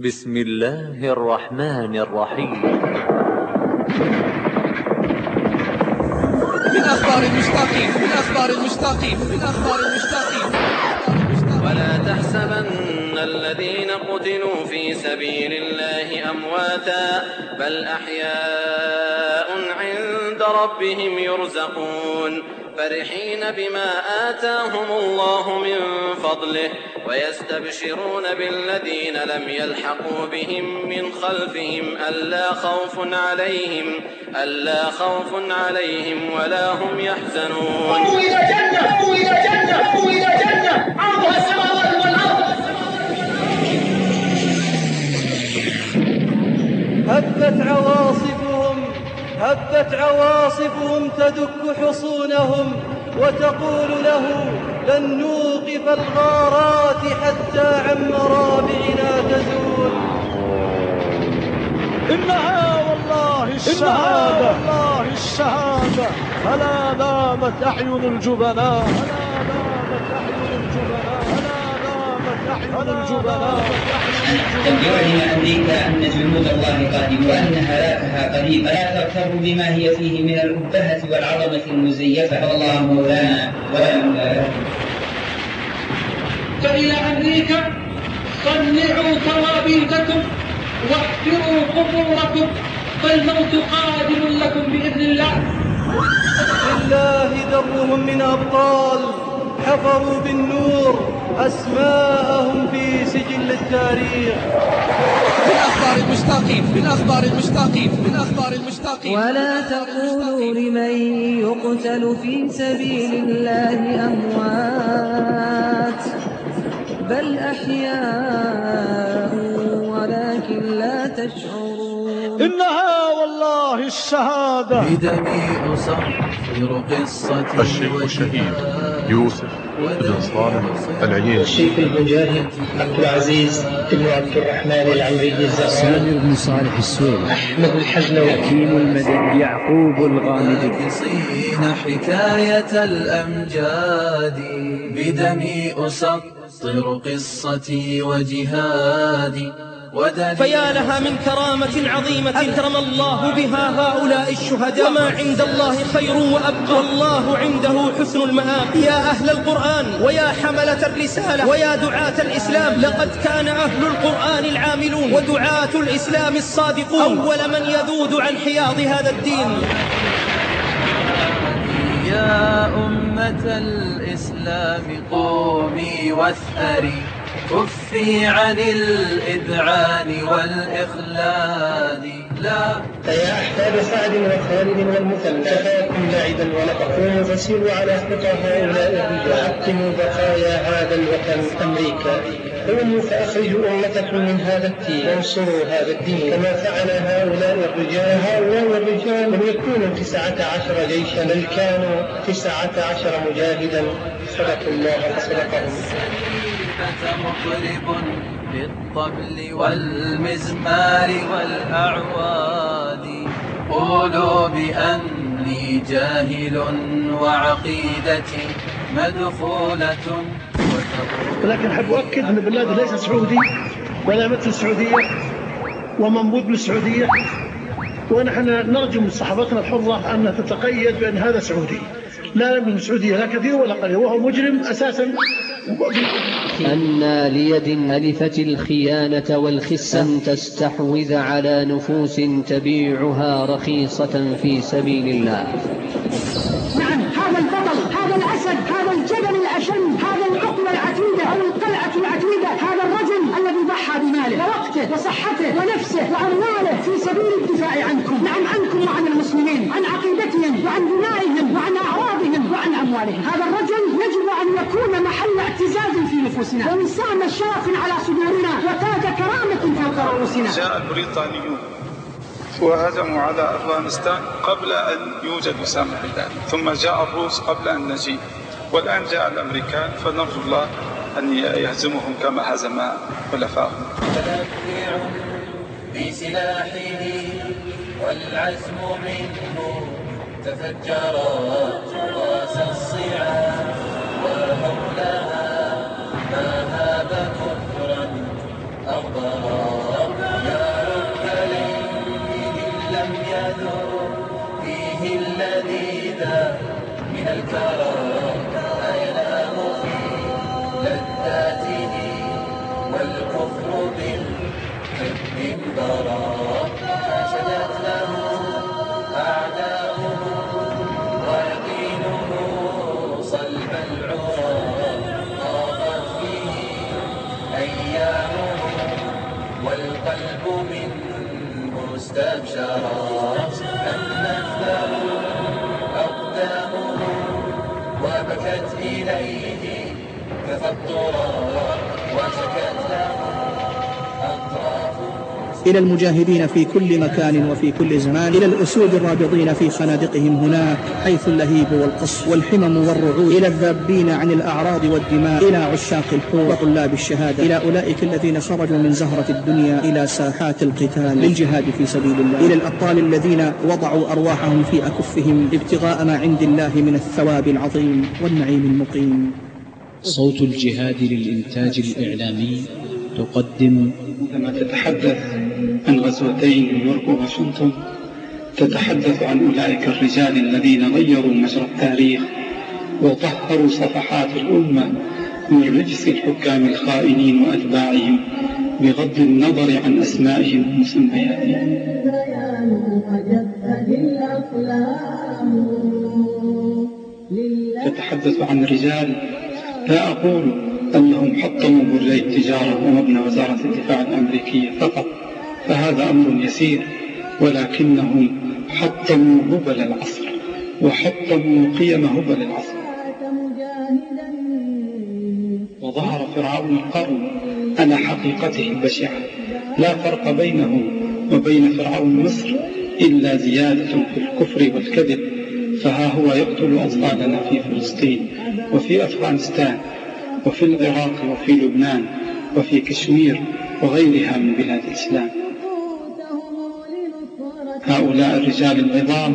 بسم الله الرحمن الرحيم. من أخبار المشتاقين من أخبار المشتاقين من أخبار المشتاقين ولا تحسبن الذين قتلوا في سبيل الله أمواتا بل أحياء عند ربهم يرزقون. فرحين بما آتاهم الله من فضله ويستبشرون بالذين لم يلحقوا بهم من خلفهم ألا خوف عليهم ألا خوف عليهم ولا هم يحزنون. قوموا إلى جنة قوموا إلى جنة قوموا إلى جنة عرضها السماوات والأرض. هبت عواصفهم هبت عواصفهم تدك حصونهم وتقول له لن نوقف الغارات حتى عن مرابعنا تزول. إنها والله الشهادة. والله الشهادة. فلا نامت أعين الجبناء فلا نامت أعين الجبناء فلا يعلم أمريكا أن جنود الله قادمة وأن هلاكها قريب لا تغتر بما هي فيه من الأبهة والعظمة المزيفة والله مولانا ولا لكم فإلى أمريكا صنعوا توابيتكم واحفروا قبوركم فالموت قادم لكم بإذن الله لله درهم من أبطال حفروا بالنور أسماءهم في سجل التاريخ. من أخبار المشتاقين من أخبار المشتاقين من أخبار المشتاقين ولا تقولوا لمن يقتل في سبيل الله أموات. بل أحياء ولكن لا تشعرون. إنها الشهادة. بدمي أسطر قصتي الشيخ الشهيد يوسف بن صالح العييني. الشيخ المجاهد عبد العزيز بن عبد الرحمن العمري الزهراني. سامر بن صالح السويل أحمد الحزنوي حكيم المدني يعقوب الغامدي. حكاية الأمجاد بدمي أسطر قصتي وجهادي. فيا لها من كرامة عظيمة أكرم الله بها هؤلاء الشهداء. وما عند الله خير وأبقى. والله عنده حسن المآب. يا أهل القرآن ويا حملة الرسالة ويا دعاة الإسلام لقد كان أهل القرآن العاملون ودعاة الإسلام الصادقون. أول من يذود عن حياض هذا الدين. يا أمة الإسلام قومي واثأري. كفي عن الإذعان والإخلاد لا. فيا أحفاد سعد وخالد والمثنى كفاكم لعبا قوموا فسيروا على خطى هؤلاء الرجال حطموا بقايا هذا الوطن أمريكا. قوموا فأخرجوا أمتكم من هذا التين وانصروا هذا الدين. كما فعل هؤلاء الرجال. هؤلاء الرجال لم يكونوا تسعة عشر جيشا بل كانوا تسعة عشر مجاهدا. صدقوا الله مطرب بالطبل والمزمار والأعواد. قولوا بأني جاهل وعقيدتي مدخولة. ولكن أحب أؤكد أن بن لادن ليس سعودي ولا يمثل السعودية ومنبوذ بالسعودية ونحن نرجو من صحافتنا الحرة أن تتقيد بأن هذا سعودي. لا يملك السعودية لا كثير ولا قليل وهو مجرم أساسا أن ليد ألفت الخيانة والخسة تستحوذ على نفوس تبيعها رخيصة في سبيل الله. نعم هذا البطل هذا الأسد هذا الجبل الأشم هذا العقبة العتيدة أو القلعة العتيدة هذا الرجل الذي ضحى بماله ووقته وصحته ونفسه وأمواله في سبيل الدفاع عنكم. نعم عنكم وعن المسلمين عن عقيدتهم وعن دمائهم وعن أعراضهم وعن أموالهم. هذا الرجل يكون محل اعتزاز في نفوسنا. ووسام شرف على صدورنا وتاج كرامة فوق رؤوسنا. جاء البريطانيون وهجموا على أفغانستان قبل أن يوجد أسامة بن لادن ثم جاء الروس قبل أن نجي. والآن جاء الأمريكان فنرجو الله أن يهزمهم كما هزم خلفائهم. بسلاحه والعزم منه تفجرت راس الصعاب مولاها ما هذا كفرا. أو ضررا نار كليم لم يذر فيه الذي ذا من الكرم أينام في لذاته والكفر بالكذب ضرر وبكت إليه تفطرا وشكت له أطرافه إلى المجاهدين في كل مكان وفي كل زمان إلى الأسود الرابضين في خنادقهم هناك حيث اللهيب والقص والحمم والرعود إلى الذابين عن الأعراض والدماء إلى عشاق الحور وطلاب الشهادة إلى أولئك الذين خرجوا من زهرة الدنيا إلى ساحات القتال للجهاد في سبيل الله إلى الأبطال الذين وضعوا أرواحهم في أكفهم ابتغاء ما عند الله من الثواب العظيم والنعيم المقيم. صوت الجهاد للإنتاج الإعلامي تقدم. عندما تتحدث عن غزوتين نيويورك وواشنطن تتحدث عن أولئك الرجال الذين غيروا مجرى التاريخ وطهروا صفحات الأمة من رجس الحكام الخائنين وأتباعهم بغض النظر عن أسمائهم ومسمياتهم. تتحدث عن رجال لا أقول أنهم حطموا برجي التجارة ومبنى وزارة الدفاع الأمريكية فقط فهذا أمر يسير ولكنهم حطموا هبل العصر وحطموا قيم هبل العصر. وظهر فرعون القرن على حقيقته البشعة. لا فرق بينه وبين فرعون مصر إلا زيادة في الكفر والكذب. فها هو يقتل أطفالنا في فلسطين وفي أفغانستان وفي العراق وفي لبنان وفي كشمير وغيرها من بلاد الإسلام. هؤلاء الرجال العظام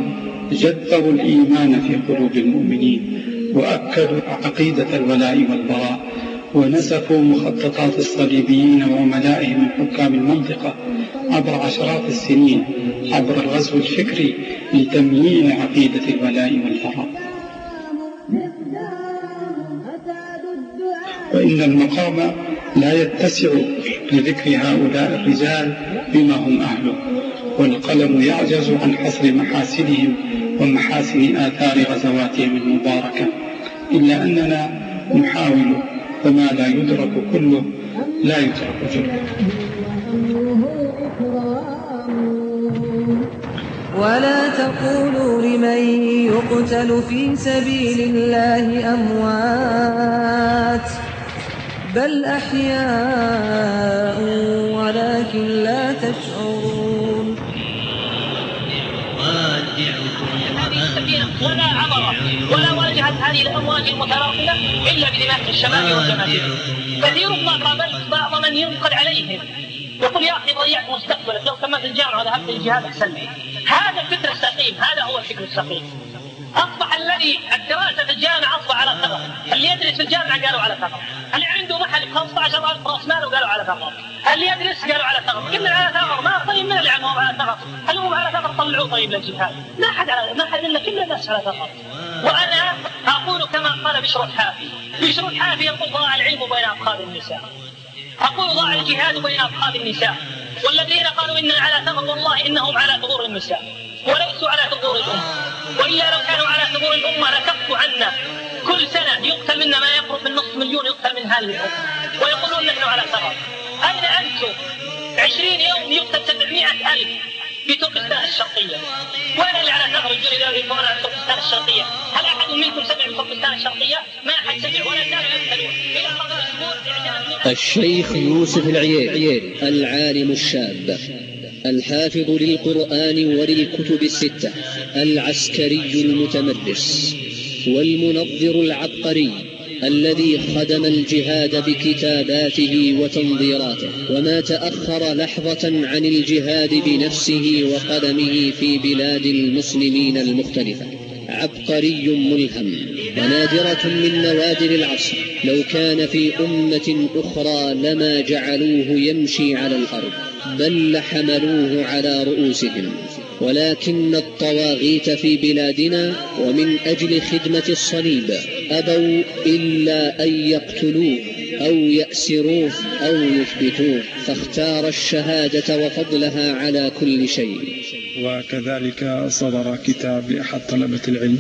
جذروا الإيمان في قلوب المؤمنين وأكدوا عقيدة الولاء والبراء ونسفوا مخططات الصليبيين وعملائهم من حكام المنطقة عبر عشرات السنين عبر الغزو الفكري لتمييع عقيدة الولاء والبراء. وإن المقام لا يتسع لذكر هؤلاء الرجال بما هم أهله والقلم يعجز عن حصر محاسنهم ومحاسن آثار غزواتهم المباركة إلا أننا نحاول فما لا يدرك كله لا يترك جله ولا تقولوا لمن يقتل في سبيل الله أموات. بل أحياء ولكن لا تشعرون ولا عبر ولا واجهت هذه الامواج المتراكمه الا بدماء الشباب والجماهير كثير ما قابلت بعض من ينقل عليهم. يقول يا أخي ضيعت مستقبلك لو كملت الجامعة وذهبت للجهاد احسن لي هذا الفكر السقيم هذا هو الفكر السقيم. اصبح الذي الدراسه في الجامعة اصبح على ثغر اللي يدرس في الجامعة قالوا على ثغر اللي عنده محل 15000 راس مال وقالوا على ثغر اللي يدرس قالوا على ثغر كلنا على ثغر ما طيب من اللي عنهم على ثغر هل هم على ثغر طلعوه طيب للجهاد ما حد على ما حد إلا كل الناس على ثغر وأنا أقول كما قال بشر الحافي بشر الحافي يقول ضاع العلم بين افخاذ النساء. أقول ضاع الجهاد بين افخاذ النساء. والذين قالوا اننا على ثغر والله إنهم على ثغور النساء. وليسوا على ثغور الأمة. وإلا لو كانوا على ثغور الأمة لكفوا عنا كل سنة يقتل منا ما يقرب من نصف مليون يقتل من هذه الأمة. ويقولون نحن على ثغر أين أنتم؟ 20 يوم يقتل 700 ألف في تركستان الشرقية. وين اللي على ثغر الجري ذا يقولون على تركستان الشرقية. هل أحد منكم سمع بتركستان الشرقية؟ ما أحد سمع ولا كانوا يقتلون الأسبوع الشيخ يوسف العييري العالم الشاب. الحافظ للقرآن وللكتب الستة العسكري المتمرس والمنظر العبقري الذي خدم الجهاد بكتاباته وتنظيراته وما تأخر لحظة عن الجهاد بنفسه وقدمه في بلاد المسلمين المختلفة. عبقري ملهم ونادرة من نوادر العصر. لو كان في أمة أخرى لما جعلوه يمشي على الأرض بل لحملوه على رؤوسهم. ولكن الطواغيت في بلادنا ومن أجل خدمة الصليب أبوا إلا أن يقتلوه أو يأسروه أو يثبتوه فاختار الشهادة وفضلها على كل شيء. وكذلك صدر كتاب لأحد طلبة العلم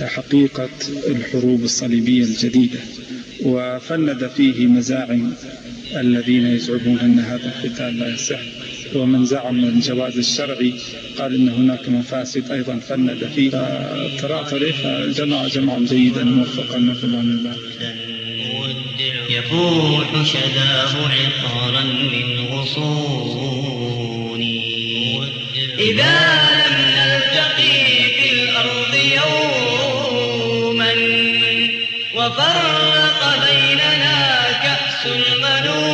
حقيقة الحروب الصليبية الجديدة. وفند فيه مزاعم الذين يزعمون أن هذا القتال لا يصح. ومن زعم الجواز الشرعي قال إن هناك مفاسد أيضا فند فيه فتراطري فجمع جمعا جيدا موفقا نسال الله يفوح شذاه عطارا من غصوني إذا لم نلتقي في الأرض يوما وفرق بيننا كأس المنون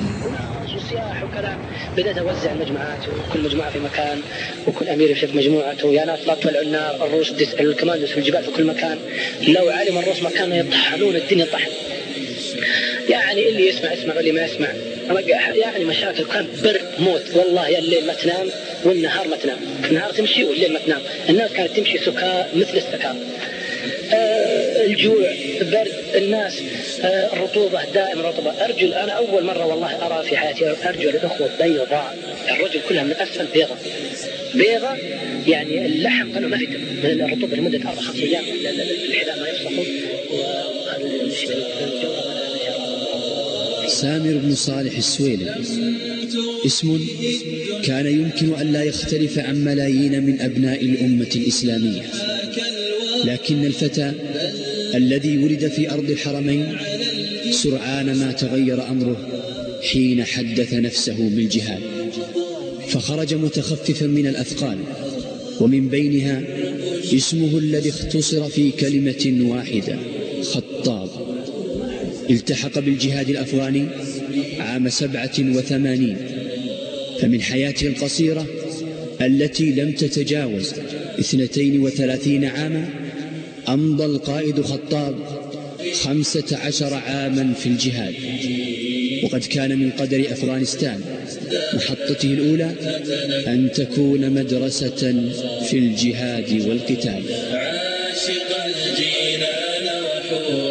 بدأت أوزع المجموعات وكل مجموعة في مكان وكل أمير يمشي في مجموعته. يا ناس لا تولعوا النار الروس. الكماندوس في الجبال في كل مكان. لو علم الروس مكانه يطحنون الدنيا طحن. يعني اللي يسمع يسمع واللي ما يسمع. يعني مشاكل كان برد موت. والله يا الليل ما تنام والنهار ما تنام. النهار تمشي والليل ما تنام. الناس كانت تمشي سكاء مثل السكاء آه الجوع برد الناس آه الرطوبة دائما رطوبة. أرجل أنا أول مرة والله أرى في حياتي أرجل الأخوة بيضاء الرجل كلها من أسفل بيضة. بيضة يعني اللحم كانوا ما في الرطوبة لمدة أربع خمس أيام الحذاء ما يفسخون سامر بن صالح السويلم اسم كان يمكن أن لا يختلف عن ملايين من أبناء الأمة الإسلامية. لكن الفتى الذي ولد في أرض الحرمين سرعان ما تغير أمره حين حدث نفسه بالجهاد. فخرج متخففا من الأثقال ومن بينها اسمه الذي اختصر في كلمة واحدة خطاب. التحق بالجهاد الأفغاني عام سبعة وثمانين فمن حياته القصيرة التي لم تتجاوز اثنتين وثلاثين عاما أمضى القائد خطاب خمسة عشر عاما في الجهاد. وقد كان من قدر أفغانستان محطته الأولى أن تكون مدرسة في الجهاد والقتال. عاشق الجنان وحورها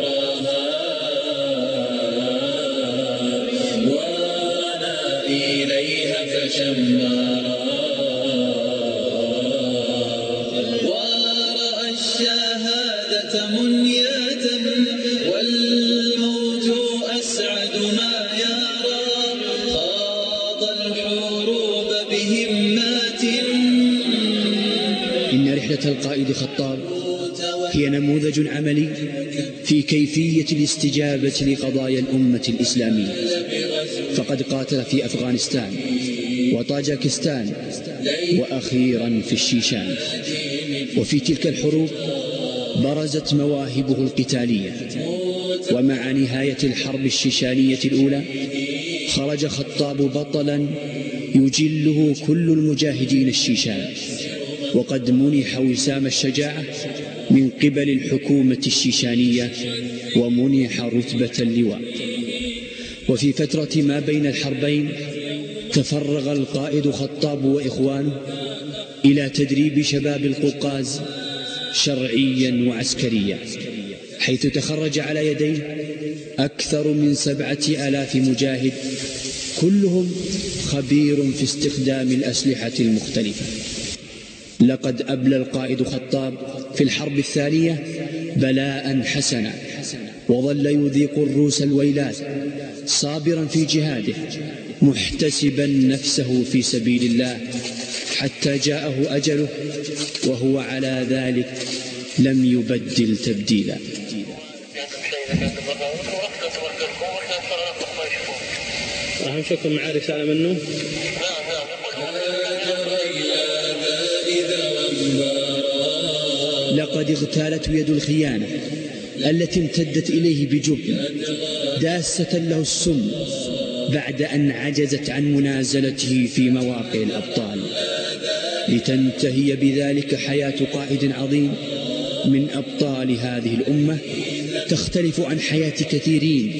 القائد خطاب. هي نموذج عملي في كيفية الاستجابة لقضايا الأمة الإسلامية. فقد قاتل في أفغانستان وطاجكستان وأخيرا في الشيشان. وفي تلك الحروب برزت مواهبه القتالية ومع نهاية الحرب الشيشانية الأولى خرج خطاب بطلا يجله كل المجاهدين الشيشان. وقد منح وسام الشجاعة من قبل الحكومة الشيشانية ومنح رتبة اللواء. وفي فترة ما بين الحربين تفرغ القائد خطاب وإخوانه إلى تدريب شباب القوقاز شرعيا وعسكريا حيث تخرج على يديه أكثر من سبعة آلاف مجاهد كلهم خبير في استخدام الأسلحة المختلفة. لقد أبلى القائد خطاب في الحرب الثانية بلاء حسنا وظل يذيق الروس الويلات صابرا في جهاده. محتسبا نفسه في سبيل الله حتى جاءه أجله وهو على ذلك لم يبدل تبديلا. أهم يكون معاه رسالة منه؟ لقد اغتالته يد الخيانة التي امتدت إليه بجبن داسة له السم بعد أن عجزت عن منازلته في مواقع الأبطال. لتنتهي بذلك حياة قائد عظيم من أبطال هذه الأمة تختلف عن حياة كثيرين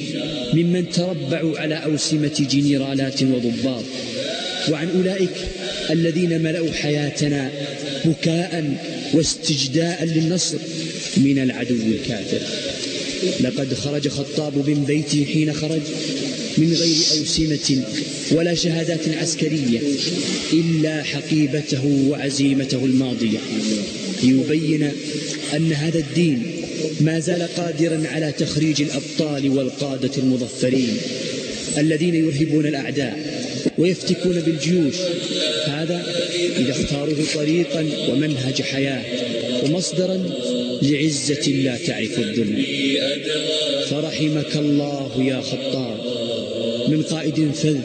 ممن تربعوا على أوسمة جنرالات وضباط. وعن أولئك الذين ملأوا حياتنا بكاء واستجداء للنصر من العدو الكافر. لقد خرج خطاب من بيته حين خرج من غير أوسمة ولا شهادات عسكرية إلا حقيبته وعزيمته الماضية. ليبين أن هذا الدين ما زال قادرا على تخريج الأبطال والقادة المظفرين الذين يرهبون الأعداء ويفتكون بالجيوش. هذا إذا اختاروه طريقا ومنهج حياة ومصدرا لعزة لا تعرف الذل فرحمك الله يا خطاب. من قائد فذ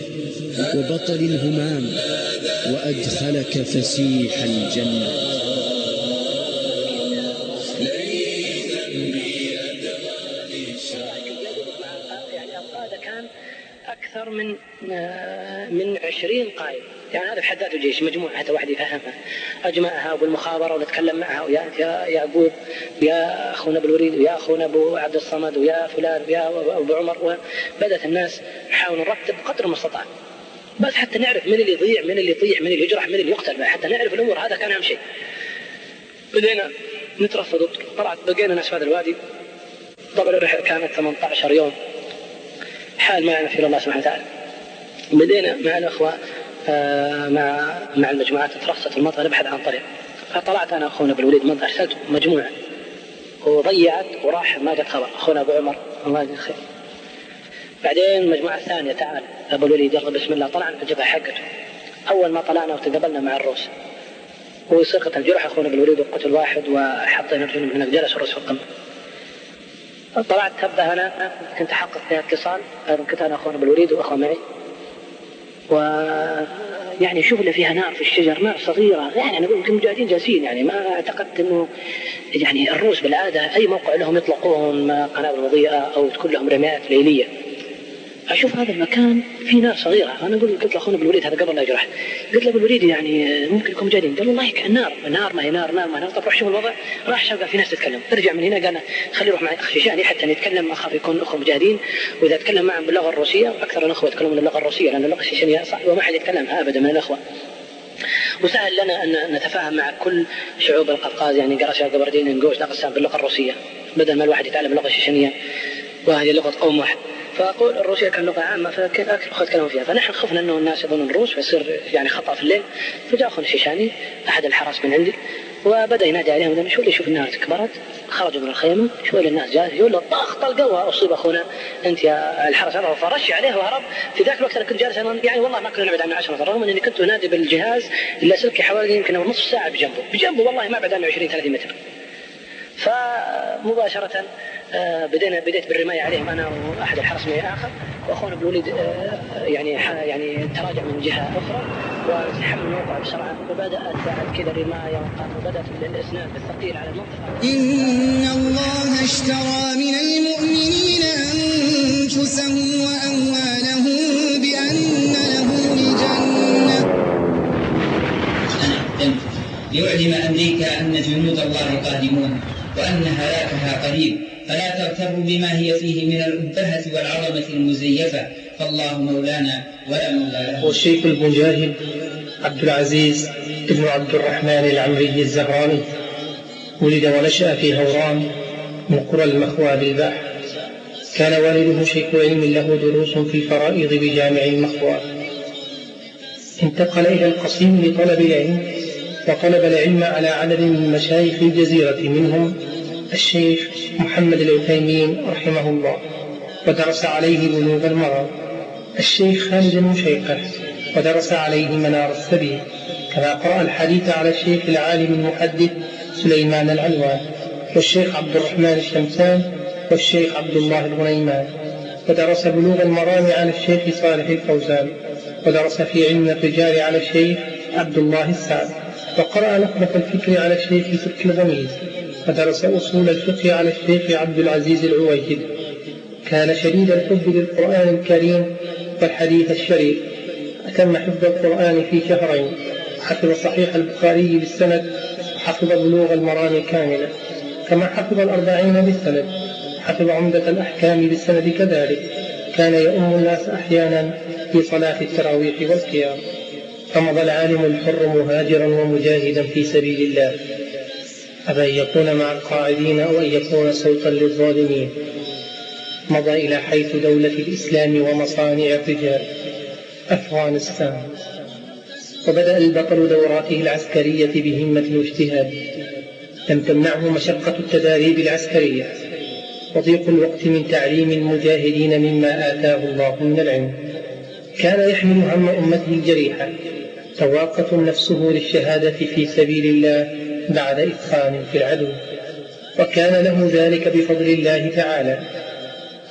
وبطل همام وأدخلك فسيح الجنة. من من 20 قائد. يعني هذا في حد ذاته جيش مجموعة حتى واحد يفهمها. أجمعها بالمخابرة ونتكلم معها ويا يا يعقوب ويا أخونا أبو الوليد ويا أخونا أبو عبد الصمد ويا فلان ويا أبو عمر وبدأت الناس يحاولوا نرتب قدر المستطاع. بس حتى نعرف من اللي يضيع من اللي يطيح من اللي يجرح من اللي يقتل حتى نعرف الأمور هذا كان أهم شيء. بدينا نترصد. طلعت بقينا ناس في هذا الوادي. طبعا الرحلة كانت 18 يوم. حال ما يعرف الله سبحانه وتعالى. بدينا مع الأخوة آه مع مع المجموعات ترصت المنطقة نبحث عن طريق. فطلعت أنا أخونا الوليد أرسلت مجموعة. وضيعت وراح ما جت خبر. أخونا أبو عمر. الله يجزيه خير. بعدين المجموعه الثانية تعال. أبو الوليد يلا بسم الله. طلعنا في الجبهة حقته. أول ما طلعنا وتقابلنا مع الروس. وسقط الجرح أخونا ابو الوليد وقتل واحد وحطينا رجل من جلس الروس في القمه. طلعت تبدأ أنا. كنت أحقق فيها اتصال. كنت أنا أخونا بالوريد وأخوة معي. و يعني شوف اللي فيها نار في الشجر نار صغيرة. يعني أنا يمكن مجاهدين جالسين يعني ما اعتقدت إنه يعني الروس بالعادة أي موقع لهم يطلقون قنابل مضيئه أو تكون لهم رميات ليلية. أشوف هذا المكان في نار صغيرة. أنا أقول قلت لأخونا بالوليد هذا قبل لا يجرح. قلت له بالوليد يعني ممكن يكون مجاهدين قال والله نار. نار ما هي نار نار ما هي نار. طب روح شوف الوضع. راح شاف في ناس تتكلم. ارجع من هنا قال خلي يروح معي اخ شيشاني حتى نتكلم. أخاف يكون اخوه مجاهدين. وإذا تكلم معهم باللغة الروسية أكثر الأخوة يتكلمون اللغة الروسية لأن اللغة الشيشانيه صعبة وما حد يتكلمها ابدا من الأخوة. وسهل لنا أن نتفاهم مع كل شعوب القفقاز يعني قرشة قبردين نقوش باللغة الروسية بدل ما الواحد يتعلم اللغة الشيشانيه وهذه لغة قوم واحد. فأقول الروسيه كان لغة عامة فكل الاخوه تكلموا فيها فنحن خفنا إنه الناس يظنون الروس فيصير يعني خطأ في الليل. فجاء أخونا الشيشاني أحد الحراس من عندي وبدأ ينادي عليهم شو اللي يشوف النار كبرت خرجوا من الخيمة شوي الناس جاء يقول له طخ طلقوها أصيب أخونا. أنت يا الحرس فرش عليه وهرب. في ذاك الوقت أنا كنت جالس يعني والله ما كنا نبعد عن 10 متر رغم إني كنت أنادي بالجهاز اللاسلكي حوالي يمكن نصف ساعة بجنبه. بجنبه والله ما بعد عنه 20 30 متر. فمباشرة بدينا بديت بالرماية عليهم أنا وأحد الحرس معي اخر وأخونا ابو الوليد يعني يعني تراجع من جهة أخرى وانسحب من الموقع بسرعة وبدأت بعد كذا الرماية وبدأت الإسناد بالثقيل على المنطقة. إن الله اشترى من المؤمنين أنفسهم وأموالهم بأن لهم الجنة. ليعلم أمريكا أن جنود الله قادمون وأن هلاكها قريب فلا تغتروا بما هي فيه من الأبهة والعظمة المزيفة. فالله مولانا ولا مولى له والشيخ المجاهد عبد العزيز بن عبد الرحمن العمري الزهراني. ولد ونشأ في هوران من قرى المخوى بالبحر. كان والده شيخ علم له دروس في الفرائض بجامع المخوى انتقل إلى القصيم لطلب العلم وطلب العلم على عدد من مشايخ الجزيرة منهم الشيخ محمد العثيمين رحمه الله ودرس عليه بلوغ المرام الشيخ خالد المشيقة ودرس عليه منار السبيل. كما قرأ الحديث على الشيخ العالم المحدث سليمان العلوان والشيخ عبد الرحمن الشمسان والشيخ عبد الله الغنيمان. ودرس بلوغ المرام على الشيخ صالح الفوزان ودرس في علم الرجال على الشيخ عبد الله السعد. وقرأ نخبة الفكر على الشيخ تركي الغميز. ودرس أصول الفقه على الشيخ عبد العزيز العويجد. كان شديد الحب للقرآن الكريم والحديث الشريف. أتم حفظ القرآن في شهرين. حفظ صحيح البخاري بالسند وحفظ بلوغ المرام كاملا كما حفظ الأربعين بالسند حفظ عمدة الأحكام بالسند كذلك. كان يؤم الناس أحيانا في صلاة التراويح والقيام. فمضى العالم الحر مهاجرا ومجاهدا في سبيل الله. أبى أن يكون مع القاعدين أو أن يكون صوتا للظالمين. مضى إلى حيث دولة الإسلام ومصانع الرجال. أفغانستان. وبدأ البطل دوراته العسكرية بهمة واجتهاد. لم تمنعه مشقة التداريب العسكرية. وضيق الوقت من تعليم المجاهدين مما آتاه الله من العلم. كان يحمل هم أمته الجريحة. تواقة نفسه للشهادة في سبيل الله. بعد إثخان في العدو وكان له ذلك بفضل الله تعالى.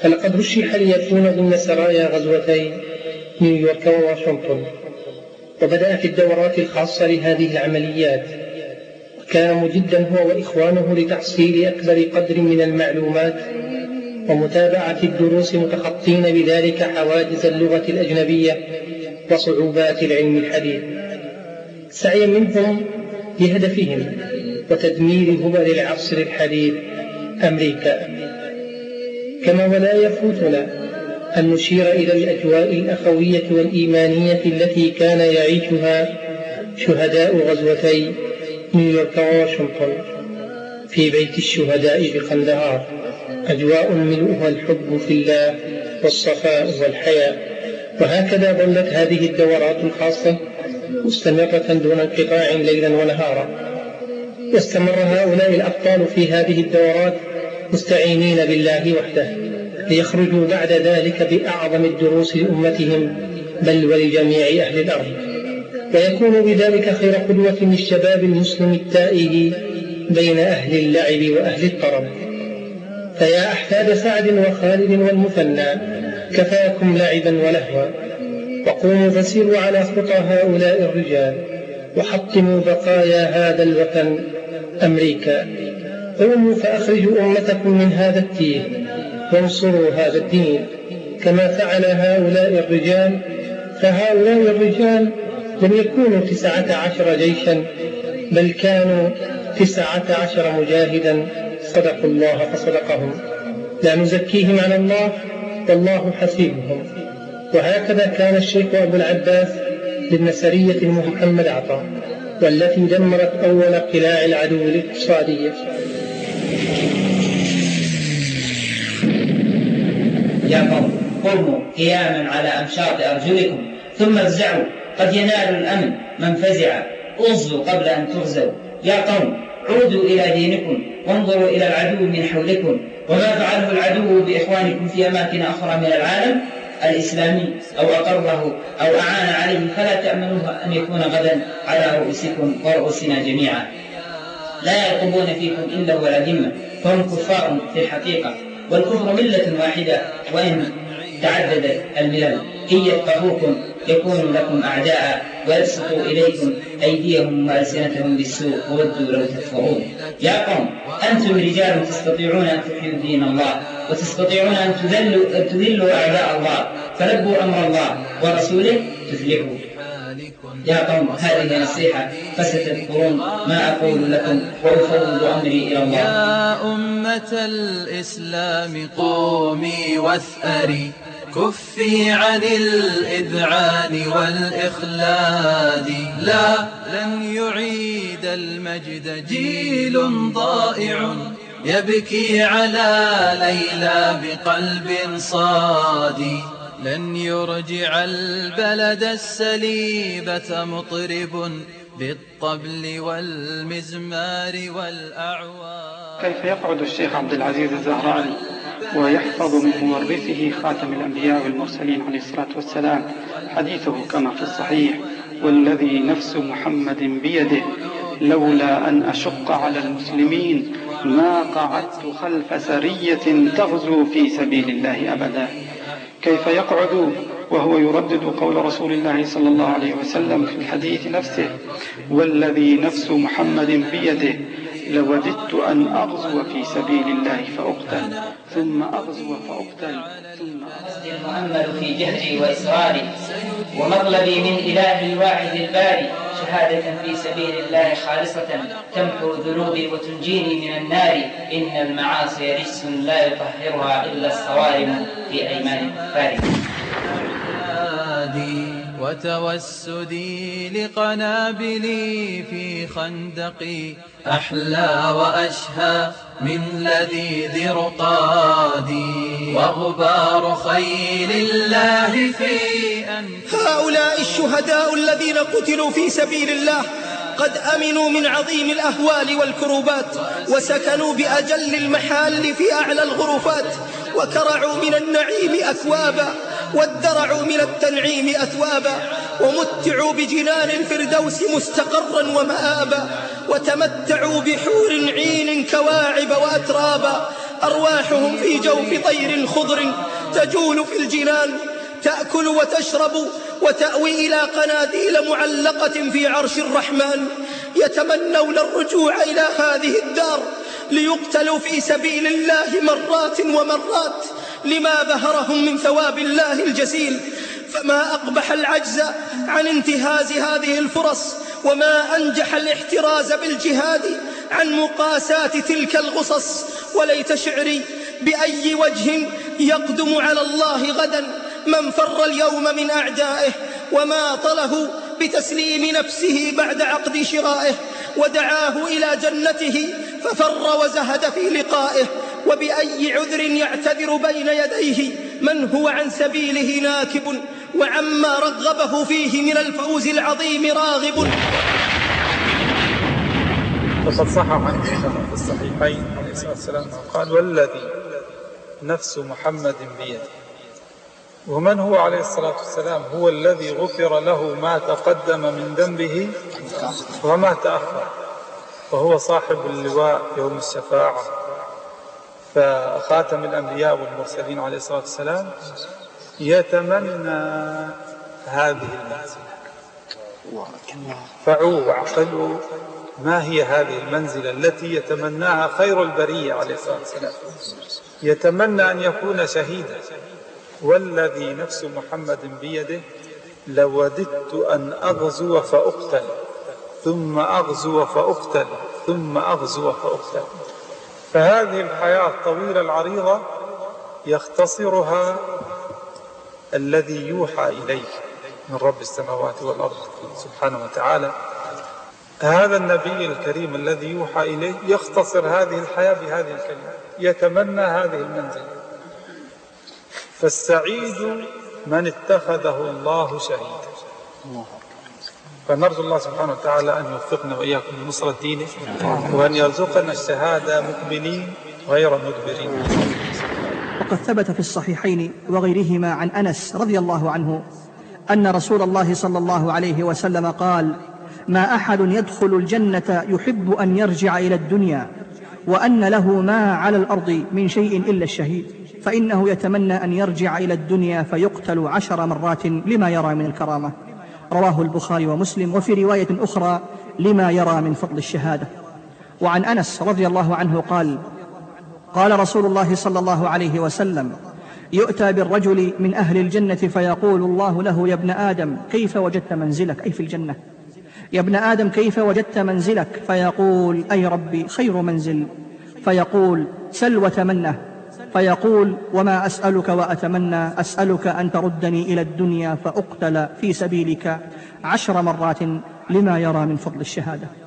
فلقد رشح ليكون ضمن سرايا غزوتي نيويورك وواشنطن. وبدأ في الدورات الخاصة لهذه العمليات. وكان مجدا هو وإخوانه لتحصيل أكبر قدر من المعلومات ومتابعة الدروس متخطين بذلك حواجز اللغة الأجنبية وصعوبات العلم الحديث. سعيا منهم لهدفهم وتدمير هبل العصر الحديث أمريكا. كما ولا يفوتنا أن نشير إلى الأجواء الأخوية والإيمانية التي كان يعيشها شهداء غزوتي نيويورك وواشنطن في بيت الشهداء بقندهار. أجواء ملؤها الحب في الله والصفاء والحياء. وهكذا ظلت هذه الدورات الخاصة مستمرة دون انقطاع ليلا ونهارا. واستمر هؤلاء الأبطال في هذه الدورات مستعينين بالله وحده ليخرجوا بعد ذلك بأعظم الدروس لأمتهم بل ولجميع أهل الأرض. ويكون بذلك خير قدوة للشباب المسلم التائه بين أهل اللعب وأهل الطرب. فيا أحفاد سعد وخالد والمثنى كفاكم لعبا ولهوا. وقوموا فسيروا على خطى هؤلاء الرجال وحطموا بقايا هذا الوطن أمريكا. قوموا فأخرجوا أمتكم من هذا التيه وانصروا هذا الدين. كما فعل هؤلاء الرجال فهؤلاء الرجال لم يكونوا تسعة عشر جيشا بل كانوا تسعة عشر مجاهدا. صدقوا الله فصدقهم. لا نزكيهم على الله والله حسيبهم. وهكذا كان الشيخ أبو العباس للنسرية محمد عطاء والتي دمرت أول قلاع العدو الاقتصادية يا قوم قوموا قياما على أمشاط أرجلكم ثم افزعوا قد ينال الأمن من فزع. انظروا قبل أن تغزوا. يا قوم عودوا إلى دينكم وانظروا إلى العدو من حولكم وما فعله العدو بإخوانكم في أماكن أخرى من العالم. الإسلامي أو أقره أو أعان عليه فلا تأمنوه أن يكون غدا على رؤوسكم ورؤوسنا جميعا. لا يرقبون فيكم إلا ولا ذمة. فهم كفار في الحقيقة والكفر ملة واحدة وإن تعددت الملل إن يفقهوكم. يكونوا لكم أعداء ويبسطوا إليكم أيديهم وألسنتهم بالسوء وودوا لو تكفرون. يا قوم أنتم رجال تستطيعون أن تحيوا دين الله وتستطيعون أن تذلوا, أن تذلوا أعداء الله. فلبوا أمر الله ورسوله تفلحوا. يا قوم هذه نصيحة فستذكرون ما أقول لكم وأفوض أمري إلى الله. يا أمة الإسلام قومي واثأري. كفي عن الإذعان والإخلاد. لا لن يعيد المجد جيل ضائع يبكي على ليلى بقلب صادي لن يرجع البلد السليبة مطرب بالطبل والمزمار والأعواد كيف يقعد الشيخ عبد العزيز الزهراني؟ ويحفظ من مورثه خاتم الأنبياء والمرسلين عليه الصلاة والسلام حديثه كما في الصحيح والذي نفس محمد بيده لولا أن أشق على المسلمين ما قعدت خلف سرية تغزو في سبيل الله أبدا. كيف يقعد؟ وهو يردد قول رسول الله صلى الله عليه وسلم في الحديث نفسه والذي نفس محمد بيده لوددت أن أغزو في سبيل الله فأقتل ثم أغزو فأقتل ثم المؤمل في جهري وإصراري ومطلبي من إله الواعد الباري شهادة في سبيل الله خالصة تمحو ذنوبي وتنجيني من النار. إن المعاصي رجس لا يطهرها إلا الصوارم في أيمان الكفار وتوسدي لقنابلي في خندقي أحلى وأشهى من لذيذ رقادي وغبار خيل الله في أنفسي. هؤلاء الشهداء الذين قتلوا في سبيل الله قد أمنوا من عظيم الأهوال والكروبات وسكنوا بأجل المحال في أعلى الغرفات وكرعوا من النعيم أثوابا وادرعوا من التنعيم أثوابا ومتعوا بجنان الفردوس مستقرا ومآبا وتمتعوا بحور عين كواعب وأترابا أرواحهم في جوف طير خضر تجول في الجنان تأكل وتشرب وتأوي إلى قناديل معلقة في عرش الرحمن يتمنون الرجوع إلى هذه الدار ليقتلوا في سبيل الله مرات ومرات لما بهرهم من ثواب الله الجسيل فما أقبح العجز عن انتهاز هذه الفرص وما أنجح الاحتراز بالجهاد عن مقاساة تلك الغصص. وليت شعري بأي وجه يقدم على الله غدا من فر اليوم من أعدائه وما طله بتسليم نفسه بعد عقد شرائه ودعاه إلى جنته ففر وزهد في لقائه وبأي عذر يعتذر بين يديه من هو عن سبيله ناكب وعما رغبه فيه من الفوز العظيم راغب. وقد صح عن في الصحيحين عليه الصلاة والسلام قال والذي نفس محمد بيده ومن هو عليه الصلاة والسلام؟ هو الذي غفر له ما تقدم من ذنبه وما تأخر. وهو صاحب اللواء يوم الشفاعة. فخاتم الأنبياء والمرسلين عليه الصلاة والسلام يتمنى هذه المنزلة. فعوا واعقلوا ما هي هذه المنزلة التي يتمناها خير البرية عليه الصلاة والسلام. يتمنى أن يكون شهيدا. والذي نفس محمد بيده لوددت أن أغزو فأقتل ثم أغزو فأقتل ثم أغزو فأقتل. فهذه الحياة الطويلة العريضة يختصرها الذي يوحى إليه من رب السماوات والأرض سبحانه وتعالى. هذا النبي الكريم الذي يوحى إليه يختصر هذه الحياة بهذه الكلمات يتمنى هذه المنزل فالسعيد من اتخذه الله شهيدا. فنرجو الله سبحانه وتعالى أن يوفقنا وإياكم لنصرة دينه وأن يرزقنا الشهادة مقبلين غير مدبرين. وقد ثبت في الصحيحين وغيرهما عن أنس رضي الله عنه أن رسول الله صلى الله عليه وسلم قال ما أحد يدخل الجنة يحب أن يرجع إلى الدنيا وأن له ما على الأرض من شيء إلا الشهيد. فإنه يتمنى أن يرجع إلى الدنيا فيقتل عشر مرات لما يرى من الكرامة. رواه البخاري ومسلم وفي رواية أخرى لما يرى من فضل الشهادة. وعن أنس رضي الله عنه قال قال رسول الله صلى الله عليه وسلم يؤتى بالرجل من أهل الجنة فيقول الله له يا ابن آدم كيف وجدت منزلك؟ أي في الجنة. يا ابن آدم كيف وجدت منزلك؟ فيقول أي ربي خير منزل. فيقول سل وتمنى فيقول وما أسألك وأتمنى أسألك أن تردني إلى الدنيا فأقتل في سبيلك عشر مرات لما يرى من فضل الشهادة.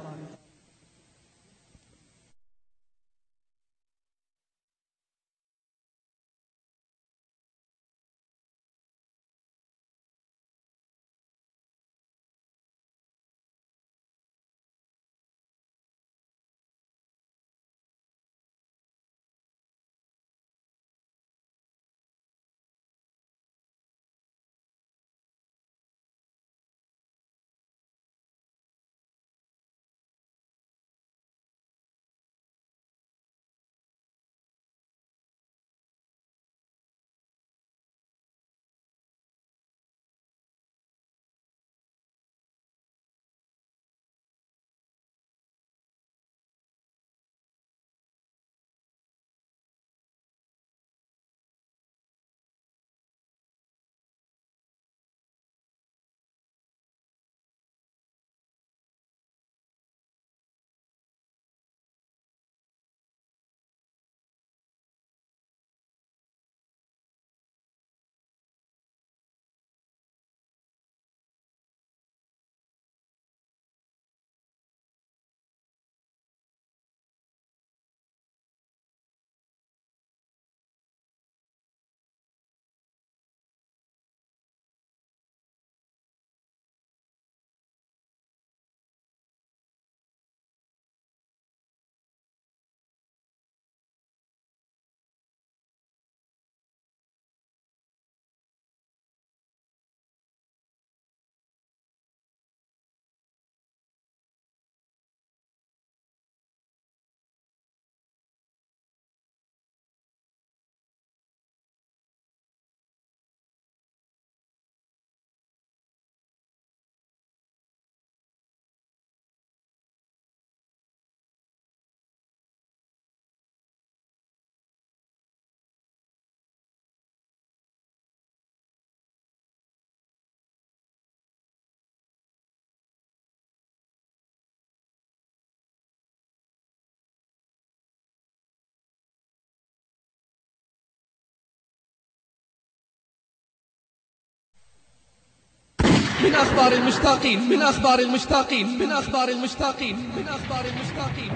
من أخبار المشتاقين من أخبار المشتاقين من أخبار المشتاقين من أخبار المشتاقين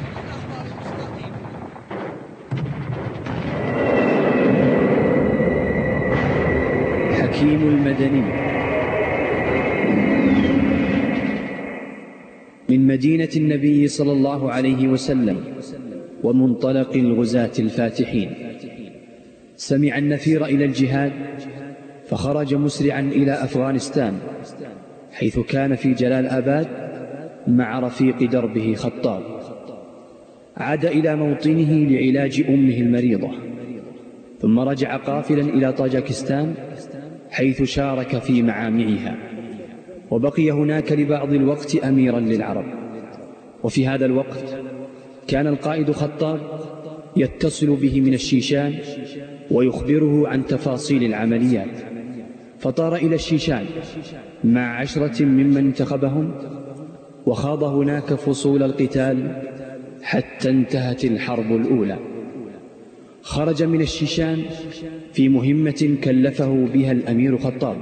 حكيم المدني. من مدينة النبي صلى الله عليه وسلم ومنطلق الغزاة الفاتحين. سمع النفير إلى الجهاد فخرج مسرعا إلى أفغانستان. حيث كان في جلال آباد مع رفيق دربه خطاب. عاد إلى موطنه لعلاج أمه المريضة. ثم رجع قافلا إلى طاجكستان حيث شارك في معامعها. وبقي هناك لبعض الوقت أميرا للعرب. وفي هذا الوقت كان القائد خطاب يتصل به من الشيشان ويخبره عن تفاصيل العمليات. فطار إلى الشيشان مع عشرة ممن انتخبهم وخاض هناك فصول القتال حتى انتهت الحرب الأولى. خرج من الشيشان في مهمة كلفه بها الأمير خطاب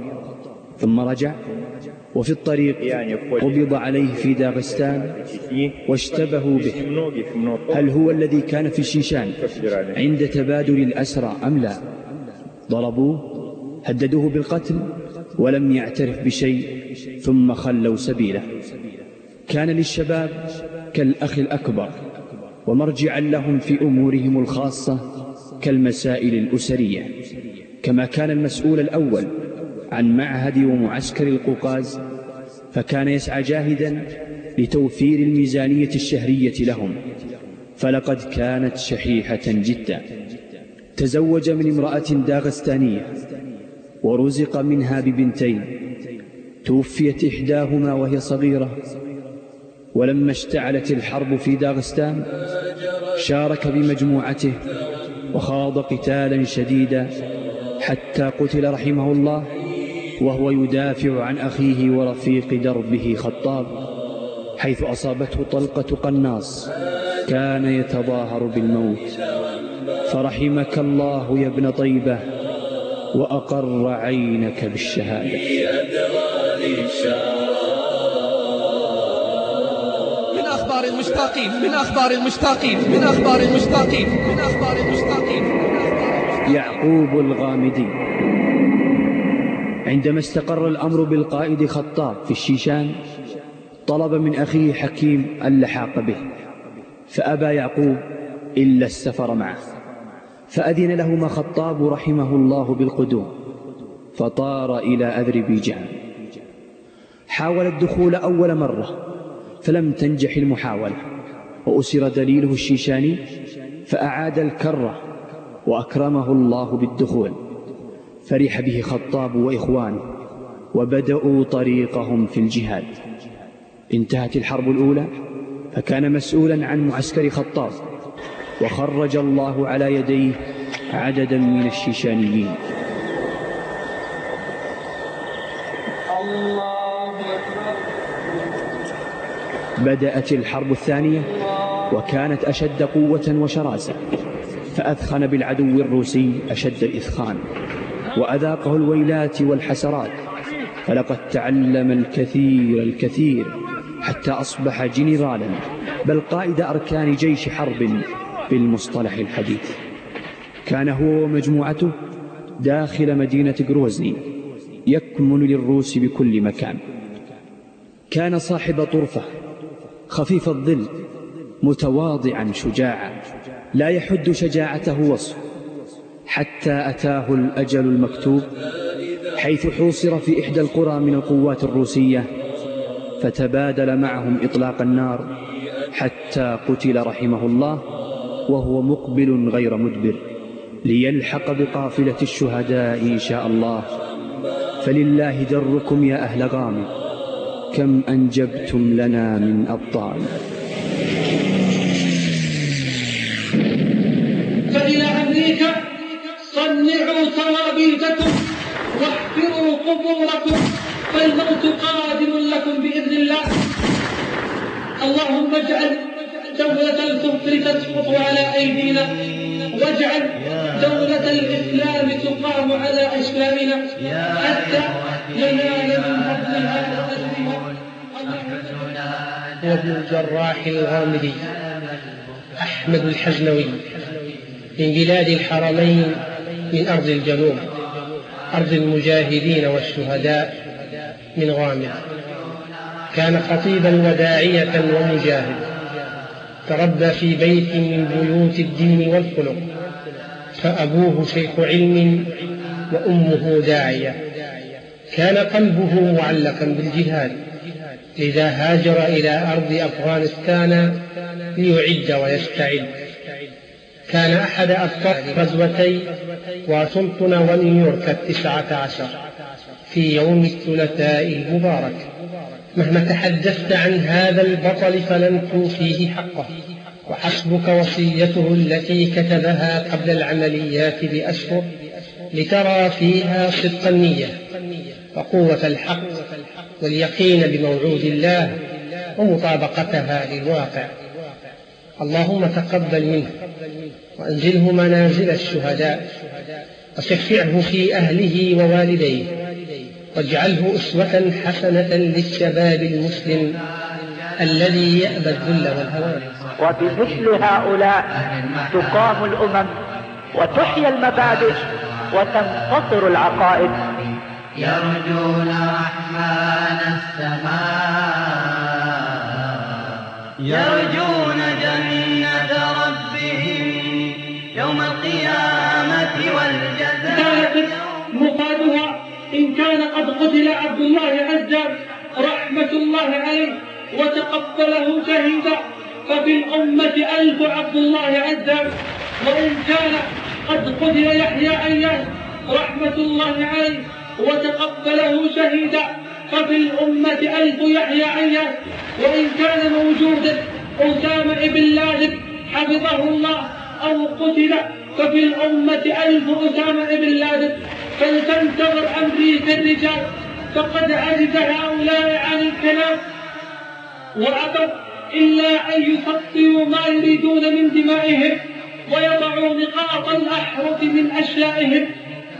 ثم رجع وفي الطريق قبض عليه في داغستان واشتبهوا به. هل هو الذي كان في الشيشان عند تبادل الأسرى أم لا؟ ضربوه هددوه بالقتل ولم يعترف بشيء ثم خلوا سبيله. كان للشباب كالأخ الأكبر ومرجعا لهم في أمورهم الخاصة كالمسائل الأسرية. كما كان المسؤول الأول عن معهد ومعسكر القوقاز فكان يسعى جاهدا لتوفير الميزانية الشهرية لهم. فلقد كانت شحيحة جدا. تزوج من امرأة داغستانية ورزق منها ببنتين توفيت إحداهما وهي صغيرة. ولما اشتعلت الحرب في داغستان شارك بمجموعته وخاض قتالا شديدا حتى قتل رحمه الله وهو يدافع عن أخيه ورفيق دربه خطاب حيث أصابته طلقة قناص كان يتظاهر بالموت. فرحمك الله يا ابن طيبة. وأقر عينك بالشهادة. من أخبار المشتاقين من أخبار المشتاقين من أخبار المشتاقين من أخبار المشتاقين يعقوب الغامدي. عندما استقر الأمر بالقائد خطاب في الشيشان طلب من أخيه حكيم اللحاق به فأبى يعقوب إلا السفر معه. فأذن لهما خطاب رحمه الله بالقدوم فطار إلى أذربيجان حاول الدخول أول مرة فلم تنجح المحاولة وأسر دليله الشيشاني فأعاد الكرة وأكرمه الله بالدخول. فرح به خطاب وإخوانه وبدأوا طريقهم في الجهاد. انتهت الحرب الأولى فكان مسؤولا عن معسكر خطاب. وخرج الله على يديه عددا من الشيشانيين. بدأت الحرب الثانية وكانت أشد قوة وشراسة فأثخن بالعدو الروسي أشد الإثخان وأذاقه الويلات والحسرات فلقد تعلم الكثير الكثير حتى أصبح جنرالا بل قائد أركان جيش حرب بالمصطلح الحديث. كان هو ومجموعته داخل مدينة جروزني يكمن للروس بكل مكان. كان صاحب طرفة خفيف الظل متواضعا شجاعا لا يحد شجاعته وصف حتى أتاه الأجل المكتوب حيث حوصر في إحدى القرى من القوات الروسية فتبادل معهم إطلاق النار حتى قتل رحمه الله وهو مقبل غير مدبر ليلحق بقافلة الشهداء إن شاء الله. فلله دركم يا أهل غامر كم أنجبتم لنا من أبطال. فإلى أمريكا صنعوا صوابيتكم واحفروا قبوركم فالموت قادم لكم بإذن الله. اللهم اجعل دولة الكفر تسقط على أيدينا. واجعل دولة الإسلام تقام على أشلائنا حتى ننال من فضلها ابن الجراح الغامدي أحمد الحزنوي من بلاد الحرمين من أرض الجنوب أرض المجاهدين والشهداء من غامد. كان خطيبا وداعية ومجاهد. تربى في بيت من بيوت الدين والخلق فأبوه شيخ علم وأمه داعية. كان قلبه معلقا بالجهاد. لذا هاجر إلى أرض أفغانستان ليعد ويستعد. كان أحد أبطال غزوتي واشنطن ونيويورك التسعة عشر في يوم الثلاثاء المبارك. مهما تحدثت عن هذا البطل فلن توفيه حقه. وحسبك وصيته التي كتبها قبل العمليات بأشهر لترى فيها صدق النية وقوة الحق واليقين بموعود الله ومطابقتها للواقع. اللهم تقبل منه وأنزله منازل الشهداء وشفعه في أهله ووالديه. واجعله أسوة حسنة للشباب المسلم الذي يأبى الذل والهوان وبمثل هؤلاء تقام الأمم وتحيا المبادئ وتنتصر العقائد. يرجون رحمن السماء. يرجون إن كان قد قتل عبد الله عز رحمة الله عليه وتقبله شهيدا ففي الأمة ألف عبد الله عز. وإن كان قد قتل يحيى أياس رحمة الله عليه وتقبله شهيدا ففي الأمة ألف يحيى أياس. وإن كان موجودا أسامة بن لادن حفظه الله أو قتل ففي الأمة ألف أسامة بن لادن فلتنتظر أمريكا الرجال فقد عجز هؤلاء عن الكلام وأبوا إلا أن يفطروا ما يريدون من دمائهم ويضعوا نقاط الأحرف من أشيائهم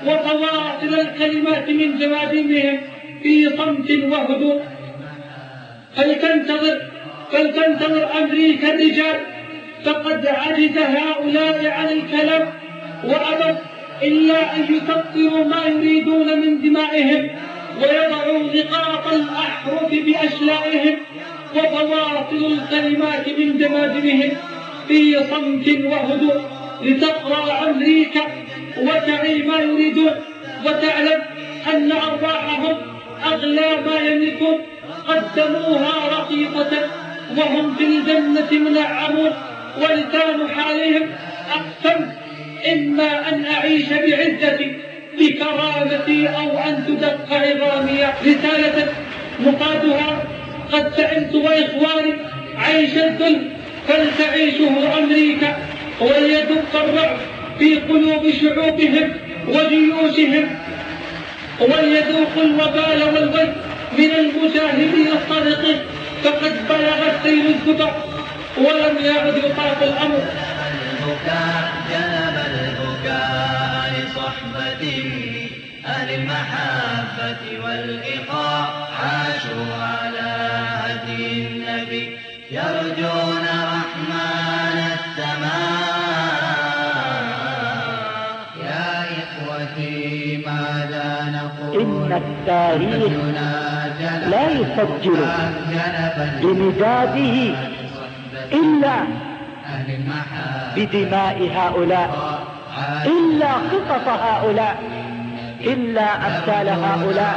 وفواصل الكلمات من جماجمهم في صمت وهدوء فلتنتظر فلتنتظر أمريكا الرجال فقد عجز هؤلاء عن الكلام وأبوا إلا أن يفطروا ما يريدون من دمائهم ويضعوا نقاط الأحرف بأشلائهم وفواصل الكلمات من جماجمهم في صمت وهدوء لتقرأ أمريكا وتعي ما يريدون وتعلم أن أرواحهم أغلى ما يملكون قدموها رقيقة وهم في الجنة منعمون ولسان حالهم أقسم إما أن أعيش بعزتي بكرامتي أو أن تدق عظامي رسالة مقادها. قد سئمت وإخواني عيش الذل فلتعيشه أمريكا وليدق الرعب في قلوب شعوبهم وجيوشهم. وليذوقوا الوبال والغي من المجاهدين الصادقين فقد بلغ السيل الزبر ولم يعد يطاق الأمر. أهل المحبة والإخاء عاشوا على هدي النبي يرجون رحمن السماء. يا إخوتي ماذا نقول؟ إن التاريخ لا يسجل بمداده إلا بدماء هؤلاء. إلا قصص هؤلاء إلا أمثال هؤلاء.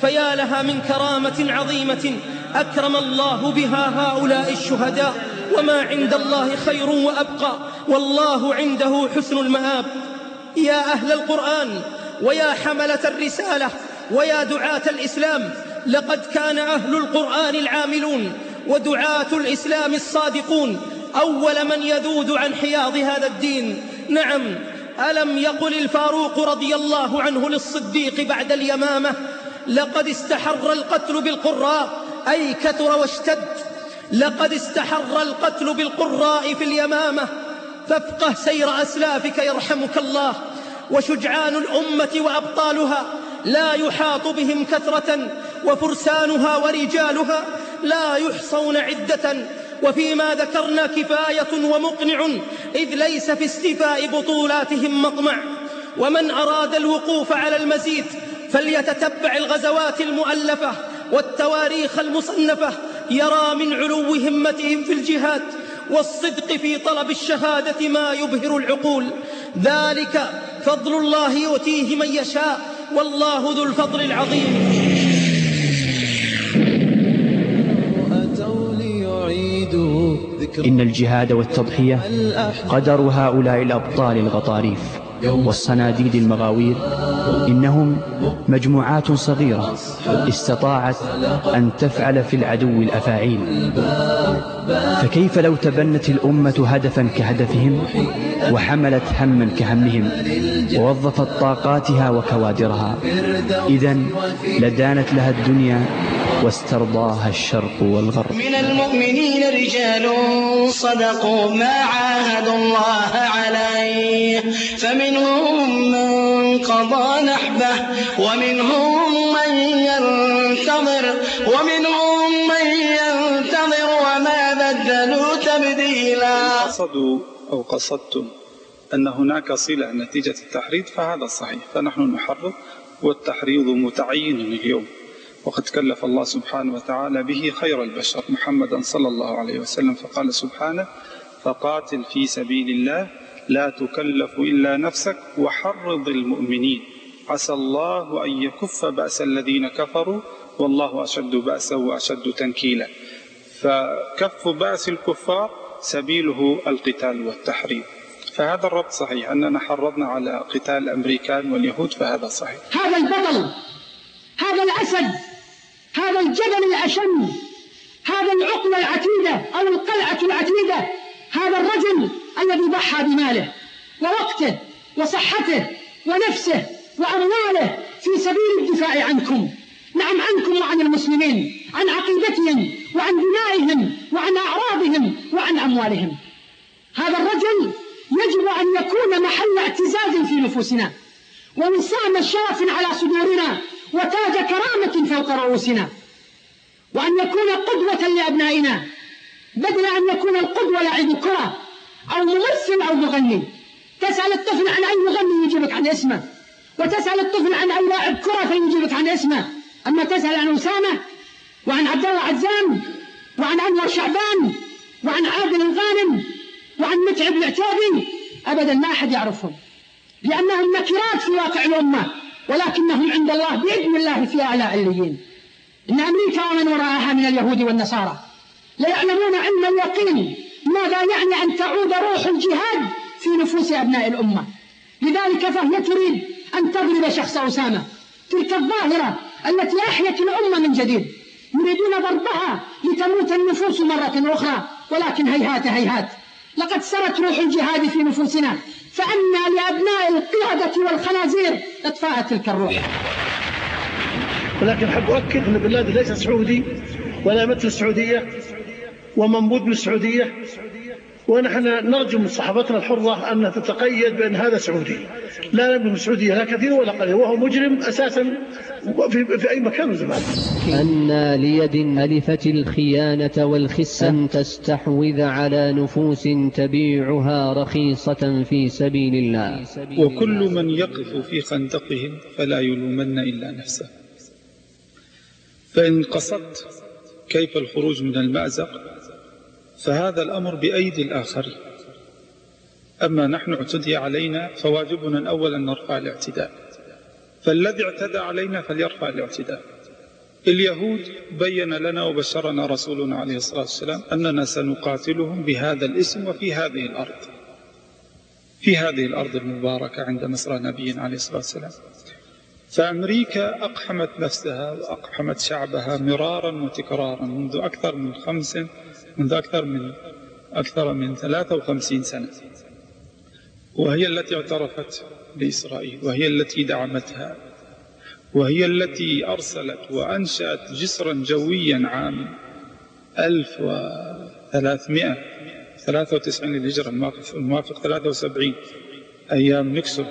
فيا لها من كرامة عظيمة أكرم الله بها هؤلاء الشهداء وما عند الله خير وأبقى والله عنده حسن المآب. يا أهل القرآن ويا حملة الرسالة ويا دعاة الإسلام لقد كان أهل القرآن العاملون ودعاة الإسلام الصادقون. أول من يذود عن حياض هذا الدين. نعم ألم يقل الفاروق رضي الله عنه للصديق بعد اليمامة لقد استحر القتل بالقراء أي كثر واشتد. لقد استحر القتل بالقراء في اليمامة فافقه سير أسلافك يرحمك الله وشجعان الأمة وأبطالها. لا يحاط بهم كثرة وفرسانها ورجالها لا يحصون عدة. وفيما ذكرنا كفاية ومقنع إذ ليس في استيفاء بطولاتهم مطمع ومن أراد الوقوف على المزيد فليتتبع الغزوات المؤلفة والتواريخ المصنفة يرى من علو همتهم في الجهاد والصدق في طلب الشهادة ما يبهر العقول. ذلك فضل الله يؤتيه من يشاء والله ذو الفضل العظيم. إن الجهاد والتضحية قدر هؤلاء الأبطال الغطاريف والصناديد المغاوير. إنهم مجموعات صغيرة استطاعت أن تفعل في العدو الأفاعيل. فكيف لو تبنت الأمة هدفا كهدفهم وحملت هما كهمهم؟ ووظفت طاقاتها وكوادرها. إذا لدانت لها الدنيا واسترضاها الشرق والغرب. من المؤمنين رجال صدقوا ما عاهدوا الله عليه. فمنهم من قضى نحبه ومنهم من ينتظر ومنهم من ينتظر وما بدلوا تبديلا. قصدوا أو قصدتم أن هناك صلة نتيجة التحريض فهذا صحيح. فنحن نحرض والتحريض متعين اليوم. وقد كلف الله سبحانه وتعالى به خير البشر محمدا صلى الله عليه وسلم فقال سبحانه فقاتل في سبيل الله لا تكلف إلا نفسك وحرض المؤمنين. عسى الله أن يكف بأس الذين كفروا والله أشد بأسا وأشد تنكيلا. فكف بأس الكفار سبيله القتال والتحريض. فهذا الربط صحيح. أننا حرضنا على قتال الأمريكان واليهود فهذا صحيح. هذا البطل هذا الأسد هذا الجبل الأشم هذا العقلة العتيدة أو القلعة العتيدة هذا الرجل الذي ضحى بماله ووقته وصحته ونفسه وأمواله في سبيل الدفاع عنكم. نعم عنكم وعن المسلمين عن عقيدتهم وعن دمائهم وعن أعراضهم وعن أموالهم. هذا الرجل يجب أن يكون محل اعتزاز في نفوسنا. ووسام شرف على صدورنا وتاج كرامة فوق رؤوسنا. وأن يكون قدوة لأبنائنا. بدل أن يكون القدوة لاعب كرة أو ممثل أو مغني. تسأل الطفل عن أي مغني يجيبك عن اسمه. وتسأل الطفل عن أي لاعب كرة فيجيبك عن اسمه. أما تسأل عن أسامة وعن عبد الله عزام وعن أنور شعبان وعن عادل الغانم وعن متعب العتابي أبدا ما أحد يعرفهم. لأنهم نكرات في واقع الأمة ولكنهم عند الله بإذن الله في أعلى عليين. إن أمريكا ومن وراءها من اليهود والنصارى. ليعلمون علم اليقين ماذا يعني أن تعود روح الجهاد في نفوس أبناء الأمة. لذلك فهي تريد أن تضرب شخص أسامة. تلك الظاهرة التي أحيت الأمة من جديد. يريدون ضربها لتموت النفوس مرة أخرى ولكن هيهات هيهات. لقد سرت روح الجهاد في نفوسنا فأنا لأبناء القردة والخنازير إطفاء تلك الروح. ولكن أحب أؤكد أن بن لادن ليس سعودي ولا يمثل السعودية ومنبوذ من السعودية ونحن نرجو من صحافتنا الحرة أن تتقيد بأن هذا سعودي. لا يملك السعودية لا كثير ولا قليل وهو مجرم أساسا في, في أي مكان من زمان أن ليد ألفت الخيانة والخسة أن تستحوذ على نفوس تبيعها رخيصة في سبيل الله. وكل من يقف في خندقهم فلا يلومن إلا نفسه. فإن قصدت كيف الخروج من المأزق؟ فهذا الأمر بأيدي الآخرين أما نحن اعتدي علينا فواجبنا الأول أن نرفع الاعتداء. فالذي اعتدى علينا فليرفع الاعتداء. اليهود بين لنا وبشرنا رسولنا عليه الصلاة والسلام أننا سنقاتلهم بهذا الاسم وفي هذه الأرض. في هذه الأرض المباركة عند مصر نبينا عليه الصلاة والسلام. فأمريكا أقحمت نفسها وأقحمت شعبها مرارا وتكرارا منذ أكثر من خمس منذ أكثر من أكثر من 53 سنة. وهي التي اعترفت بإسرائيل وهي التي دعمتها وهي التي أرسلت وأنشأت جسرا جويا عام 1393 للهجرة الموافق 73 أيام نيكسون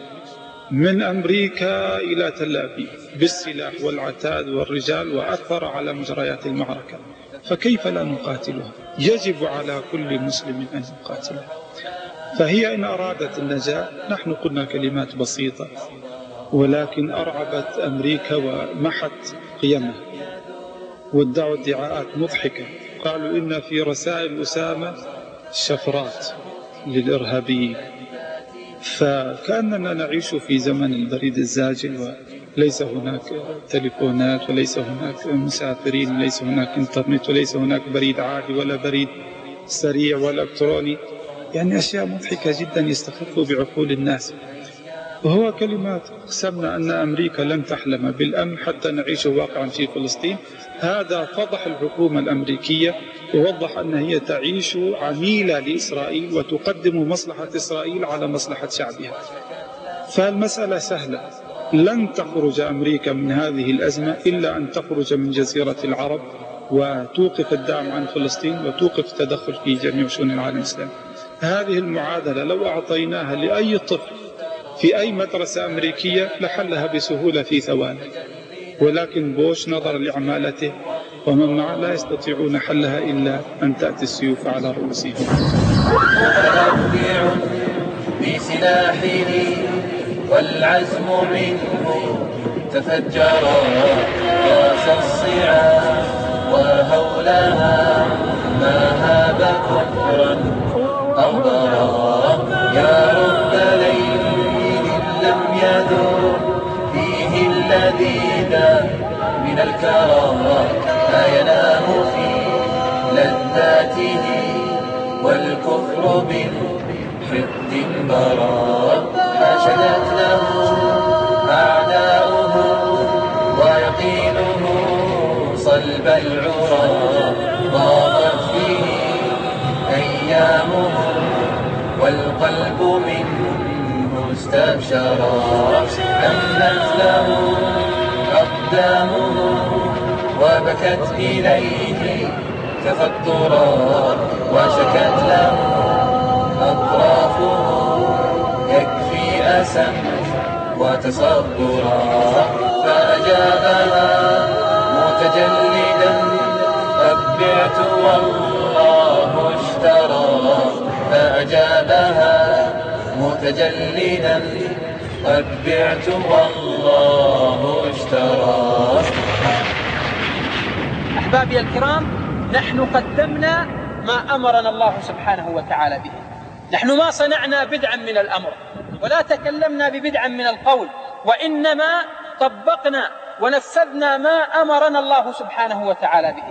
من أمريكا إلى تل أبيب بالسلاح والعتاد والرجال وأثر على مجريات المعركة. فكيف لا نقاتلها يجب على كل مسلم أن يقاتلها فهي إن أرادت النجاة نحن قلنا كلمات بسيطة ولكن أرعبت أمريكا ومحت قيمها. وادعوا ادعاءات مضحكة. قالوا إن في رسائل أسامة شفرات للإرهابيين. فكأننا نعيش في زمن البريد الزاجل وليس هناك تليفونات وليس هناك مسافرين وليس هناك إنترنت وليس هناك بريد عادي ولا بريد سريع ولا إلكتروني. يعني أشياء مضحكة جدا يستخف بعقول الناس. وهو كلمات أقسمنا أن أمريكا لن تحلم بالأمن حتى نعيش واقعا في فلسطين. هذا فضح الحكومة الأمريكية ووضح أن هي تعيش عميلة لإسرائيل وتقدم مصلحة إسرائيل على مصلحة شعبها. فالمسألة سهلة. لن تخرج أمريكا من هذه الأزمة إلا أن تخرج من جزيرة العرب وتوقف الدعم عن فلسطين وتوقف التدخل في جميع شؤون العالم الإسلامي. هذه المعادلة لو أعطيناها لأي طفل في أي مدرسة أمريكية لحلها بسهولة في ثواني. ولكن بوش نظرا لعمالته ومن معه لا يستطيعون حلها إلا أن تأتي السيوف على رؤوسهم. والعزم منه تفجر راس الصعاب وهولها ما هاب كفرا. أو ضرا يا رب ليل لم يدر فيه الذي ذا من الكرامات لا ينام في لذاته والكفر بالحقد برا حشدت له أعداؤه ويقينه صلب العرى ضاقت فيه أيامه والقلب منه استبشرا أمنت له أقدامه وبكت إليه تفطرا وشكت له أطرافه يكفي أسا وتصبرا. فأجابها متجلدا قد بعت والله اشترى. فأجابها متجلدا قد بعت والله اشترى. أحبابي الكرام نحن قدمنا ما أمرنا الله سبحانه وتعالى به. نحن ما صنعنا بدعا من الأمر. ولا تكلمنا ببدعا من القول وإنما طبقنا ونفذنا ما أمرنا الله سبحانه وتعالى به.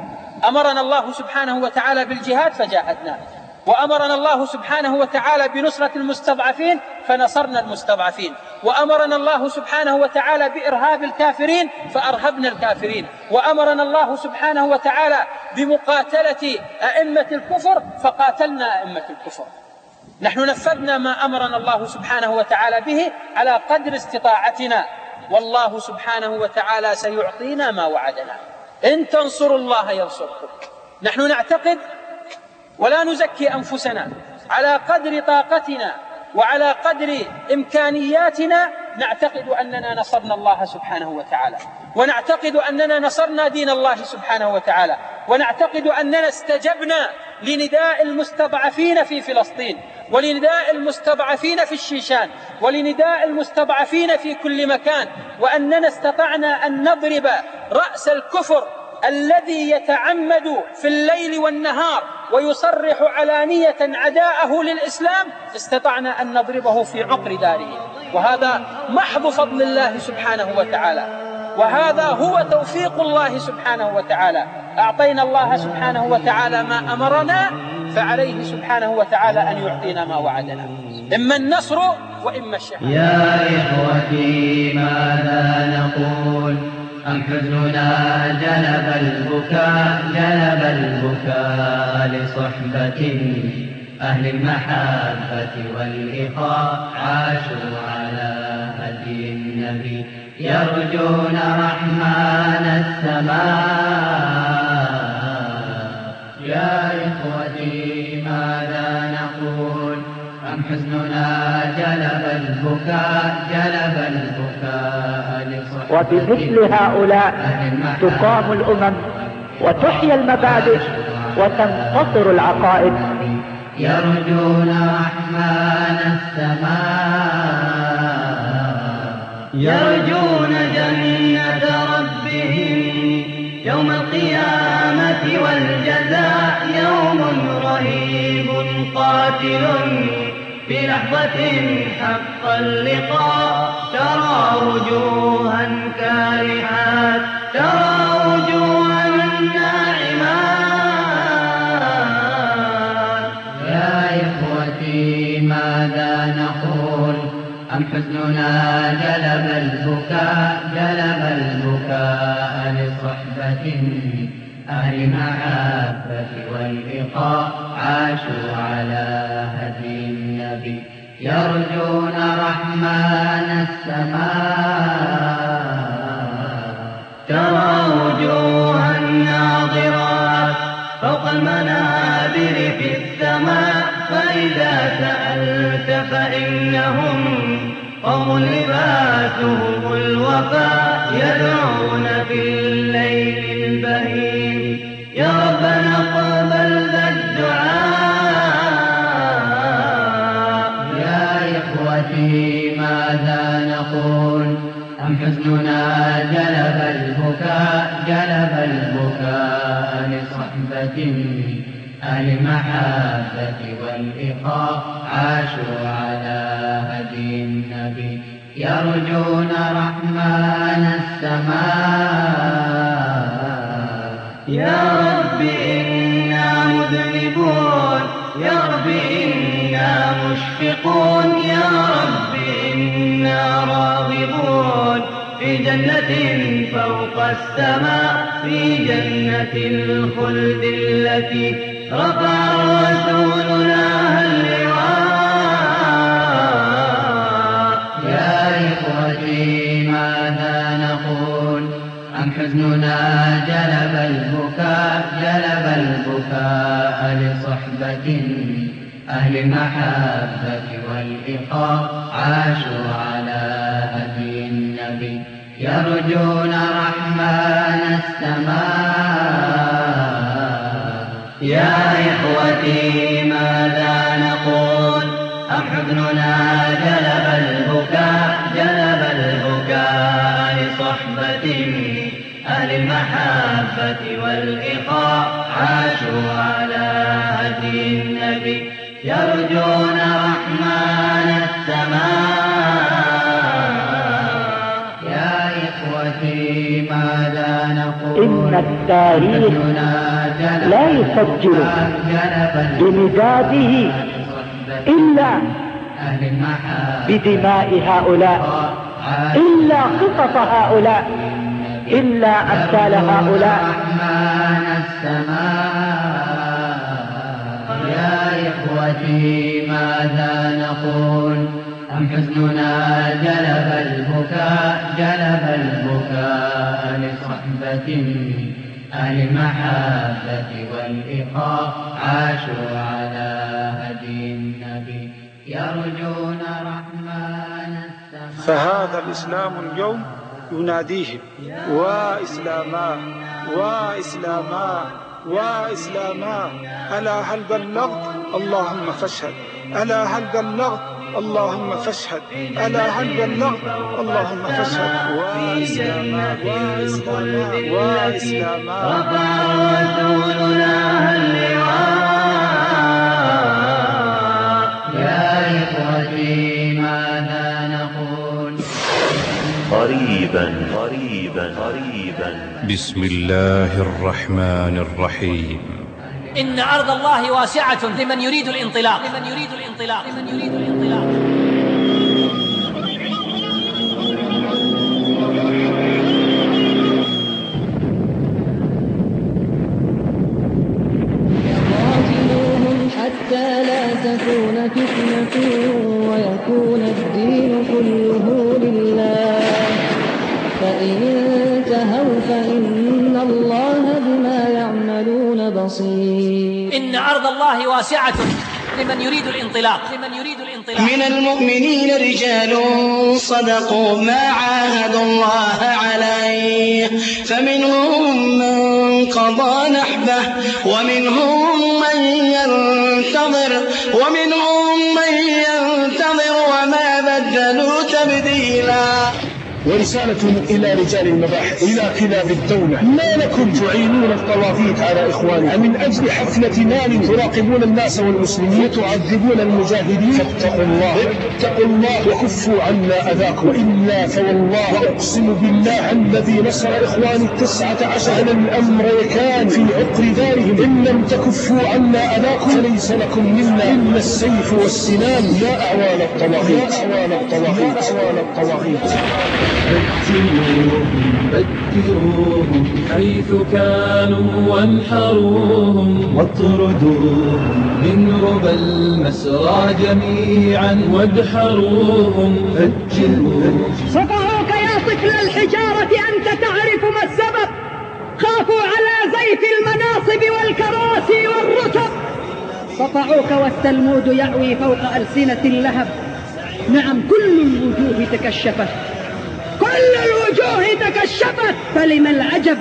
أمرنا الله سبحانه وتعالى بالجهاد فجاهدنا وأمرنا الله سبحانه وتعالى بنصرة المستضعفين فنصرنا المستضعفين وأمرنا الله سبحانه وتعالى بإرهاب الكافرين فأرهبنا الكافرين وأمرنا الله سبحانه وتعالى بمقاتلة أئمة الكفر فقاتلنا أئمة الكفر. نحن نفذنا ما أمرنا الله سبحانه وتعالى به على قدر استطاعتنا. والله سبحانه وتعالى سيعطينا ما وعدنا. إن تنصروا الله ينصركم. نحن نعتقد ولا نزكي أنفسنا على قدر طاقتنا. وعلى قدر إمكانياتنا نعتقد أننا نصرنا الله سبحانه وتعالى. ونعتقد أننا نصرنا دين الله سبحانه وتعالى. ونعتقد أننا استجبنا لنداء المستضعفين في فلسطين ولنداء المستضعفين في الشيشان ولنداء المستضعفين في كل مكان وأننا استطعنا أن نضرب رأس الكفر الذي يتعمد في الليل والنهار ويصرح علانية عداءه للإسلام استطعنا أن نضربه في عقر داره. وهذا محض فضل الله سبحانه وتعالى. وهذا هو توفيق الله سبحانه وتعالى. أعطينا الله سبحانه وتعالى ما أمرنا فعليه سبحانه وتعالى أن يعطينا ما وعدنا. إما النصر وإما الشهادة. يا إخوتي ماذا نقول؟ حزننا جلب البكاء جلب البكاء لصحبة أهل المحبة والإخاء عاشوا على هدي النبي. يرجون رحمن السماء. يا إخوتي ماذا نقول؟ أم حزننا جلب البكاء جلب البكاء وبمثل هؤلاء تقام الأمم وتحيا المبادئ وتنتصر العقائد. يرجون رحمن السماء. يرجون جنة ربهم يوم القيامة والجزاء يوم رهيب قاتل في لحظة حق اللقاء ترى وجوها كارحات ترى وجوها ناعمات. يا إخوتي ماذا نقول؟ أم حزننا جلب البكاء جلب البكاء لصحبة أهل محبة والإخاء عاشوا على هدي يرجون رحمن السماء. ترى وجوها ناظرات فوق المنابر في السماء. فإذا سألت فإنهم قوم لباسهم الوفاء. يدعون حزننا جلب البكاء جلب البكاء لصحبة أهل المحبة والإخاء. عاشوا على هدي النبي. يرجون رحمن السماء. يا رب إنا مذنبون يا رب إنا مشفقون. يا رب إنا راغبون. في جنة فوق السماء في جنة الخلد التي رفع الرسول لها اللواء يا إخوتي ماذا نقول؟ أم حزننا جلب البكاء جلب البكاء لصحبة أهل المحبة والإخاء عاشوا على يرجون رحمن السماء. يا إخوتي ماذا نقول؟ أم حزننا جلب البكاء جلب البكاء لصحبة أهل المحبة والإخاء. عاشوا على هدي النبي يرجون رحمن السماء. التاريخ لا يسجل بمداده إلا بدماء هؤلاء إلا قصص هؤلاء إلا أمثال هؤلاء. يا إخوتي ماذا نقول؟ أم حزننا جلب البكاء جلب البكاء لصحبة أهل المحبة والإخاء عاشوا على هدي النبي. يرجون رحمن السماء. فهذا الإسلام اليوم يناديهم. وإسلاما وإسلاما وإسلاما. ألا هل بلغت؟ اللهم فاشهد. ألا هل بلغت؟ اللهم فاشهد. ألا هل بلغت اللهم فاشهد. وإسلاما رفع الرسول لها اللواء يا إخوتي ماذا نقول قريبا قريبا قريبا. بسم الله الرحمن الرحيم. إن أرض الله واسعة لمن يريد الانطلاق لمن يريد الانطلاق لمن يريد الانطلاق. تكون فتنة ويكون الدين كله لله. فإن انتهوا فإن الله بما يعملون بصير. إن أرض الله واسعة لمن يريد الانطلاق. لمن يريد الانطلاق. من المؤمنين رجال صدقوا ما عاهدوا الله عليه. فمنهم من قضى نحبه ومنهم من ينتظر ومنهم من ورسالة إلى رجال المباحث. إلى كلاب الدولة. ما لكم تعينون الطواغيت على إخوانكم؟ من أجل حفلة مال تراقبون الناس والمسلمين. تعذبون المجاهدين. فاتقوا الله. اتقوا الله. وكفوا عنا أذاكم. وإلا فوالله وأقسم بالله الذي نصر إخواني التسعة عشر على الأمريكان في عقر دارهم. إن لم تكفوا عنا أذاكم. فليس لكم منا. إلا السيف والسنان. يا أعوان الطواغيت يا أعوان الطواغيت يا أعوان الطواغيت بدروهم بدروهم حيث كانوا وانحروهم واطردوهم من ربى المسرى جميعا. وادحروهم. فجروهم صفعوك يا طفل الحجارة أنت تعرف ما السبب؟ خافوا على زيف المناصب والكراسي والرتب صفعوك والتلمود يعوي فوق ألسنة اللهب. نعم كل الوجوه تكشفت. كل الوجوه تكشفت فلم العجب؟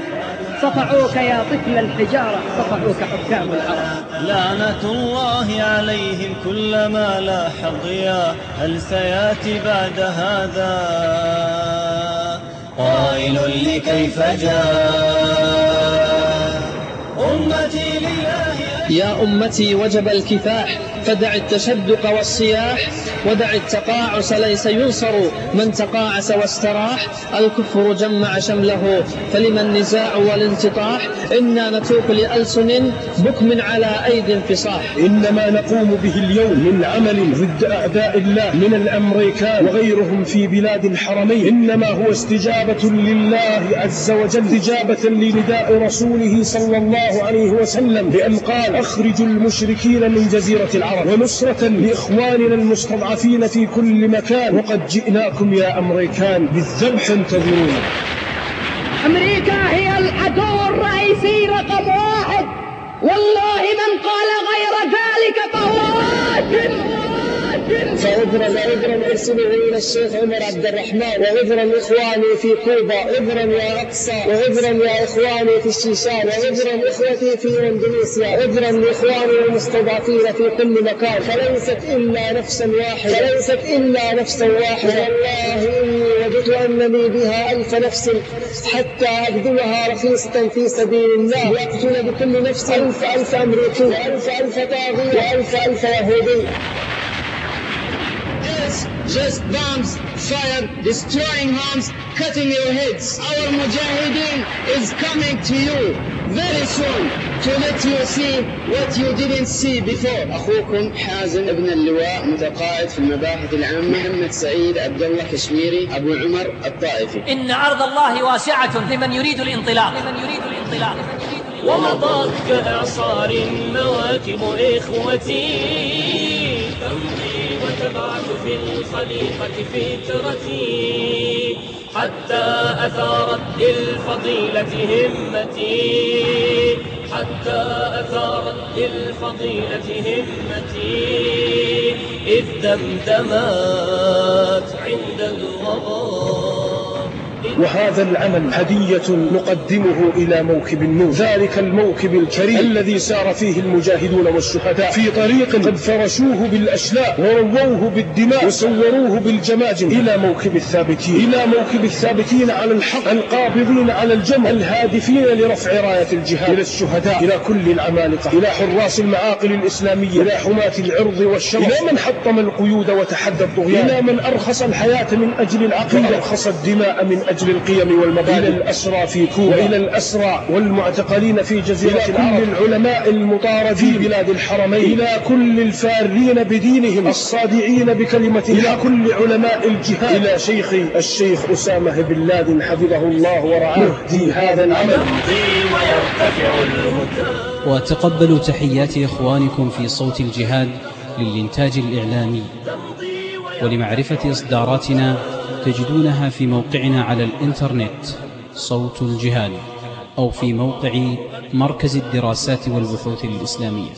صفعوك يا طفل الحجارة صفعوك حكام العرب. لعنة الله عليهم كلما لاح الضياء هل سيأتي بعد هذا؟ قائل لكيف جاء؟ أمتي لله يا أمتي وجب الكفاح. فدع التشدق والصياح ودع التقاعس ليس ينصر من تقاعس واستراح. الكفر جمع شمله فلما النزاع والانتطاح؟ إنا نتوق لألسن بكم على أيدي انفصاح. إنما نقوم به اليوم من عمل ضد أعداء الله من الأمريكان وغيرهم في بلاد الحرمين. إنما هو استجابة لله عز وجل استجابة لنداء رسوله صلى الله عليه وسلم بأن قال أخرجوا المشركين من جزيرة العرب. ونصرة لإخواننا المستضعفين في كل مكان. وقد جئناكم يا أمريكان بالذبح انتظرونا أمريكا هي العدو الرئيسي رقم واحد. والله من قال غير ذلك فهو آثم فعذرا عذرا ارسله إلى الشيخ عمر عبد الرحمن وعذرا إخواني في كوبا عذرا يا أقصى وعذرا يا إخواني في الشيشان وعذرا إخوتي في أندونيسيا عذرا لإخواني المستضعفين في كل مكان. فليست إلا نفسا واحدة فليست إلا نفسا واحدة. والله إني وددت أنني بها ألف نفس حتى أقدمها رخيصة في سبيل الله. واقتل بكل نفس ألف ألف أمريكي والف ألف طاغيه والف ألف يهودي. Just bombs, fire, destroying homes, cutting your heads. Our mujahideen is coming to you very soon to let you see what you didn't see before. أخوكم حازم ابن اللواء متقاعد في المباحث العامة محمد سعيد عبد الله كشميري أبو عمر الطائفي. إن أرض الله واسعة لمن يريد الانطلاق لمن يريد الانطلاق ومضت كإعصار المواكب إخوتي وتبعث في الخليقة فترتي حتى أثارت للفضيلة همتي. حتى أثارت للفضيلة همتي. إذ دمدمت عند الوغى وهذا العمل هدية نقدمه إلى موكب النور. ذلك الموكب الكريم الذي سار فيه المجاهدون والشهداء. في طريق قد فرشوه بالأشلاء ورووه بالدماء وسوروه بالجماجم. إلى موكب الثابتين. إلى موكب الثابتين على الحق القابضين على الجمع الهادفين لرفع راية الجهاد. إلى الشهداء. إلى كل العمالقة. إلى حراس المعاقل الإسلامية. إلى حماة العرض والشرف. إلى من حطم القيود وتحدى الطغيان. إلى من أرخص الحياة من أجل العقيدة. وأرخص الدماء من أجل القيم والمبادئ. إلى الأسرى في كوبا. وإلى الأسرى والمعتقلين في جزيرة إلى كل العلماء المطاردين في بلاد الحرمين. إلى كل الفارين بدينهم. الصادعين بكلمة إلى كل علماء الجهاد. إلى شيخي الشيخ أسامة بن لادن حفظه الله ورعاه. نهدي هذا العمل. وتقبلوا تحيات إخوانكم في صوت الجهاد للإنتاج الإعلامي. ولمعرفة إصداراتنا تجدونها في موقعنا على الإنترنت صوت الجهاد أو في موقع مركز الدراسات والبحوث الإسلامية.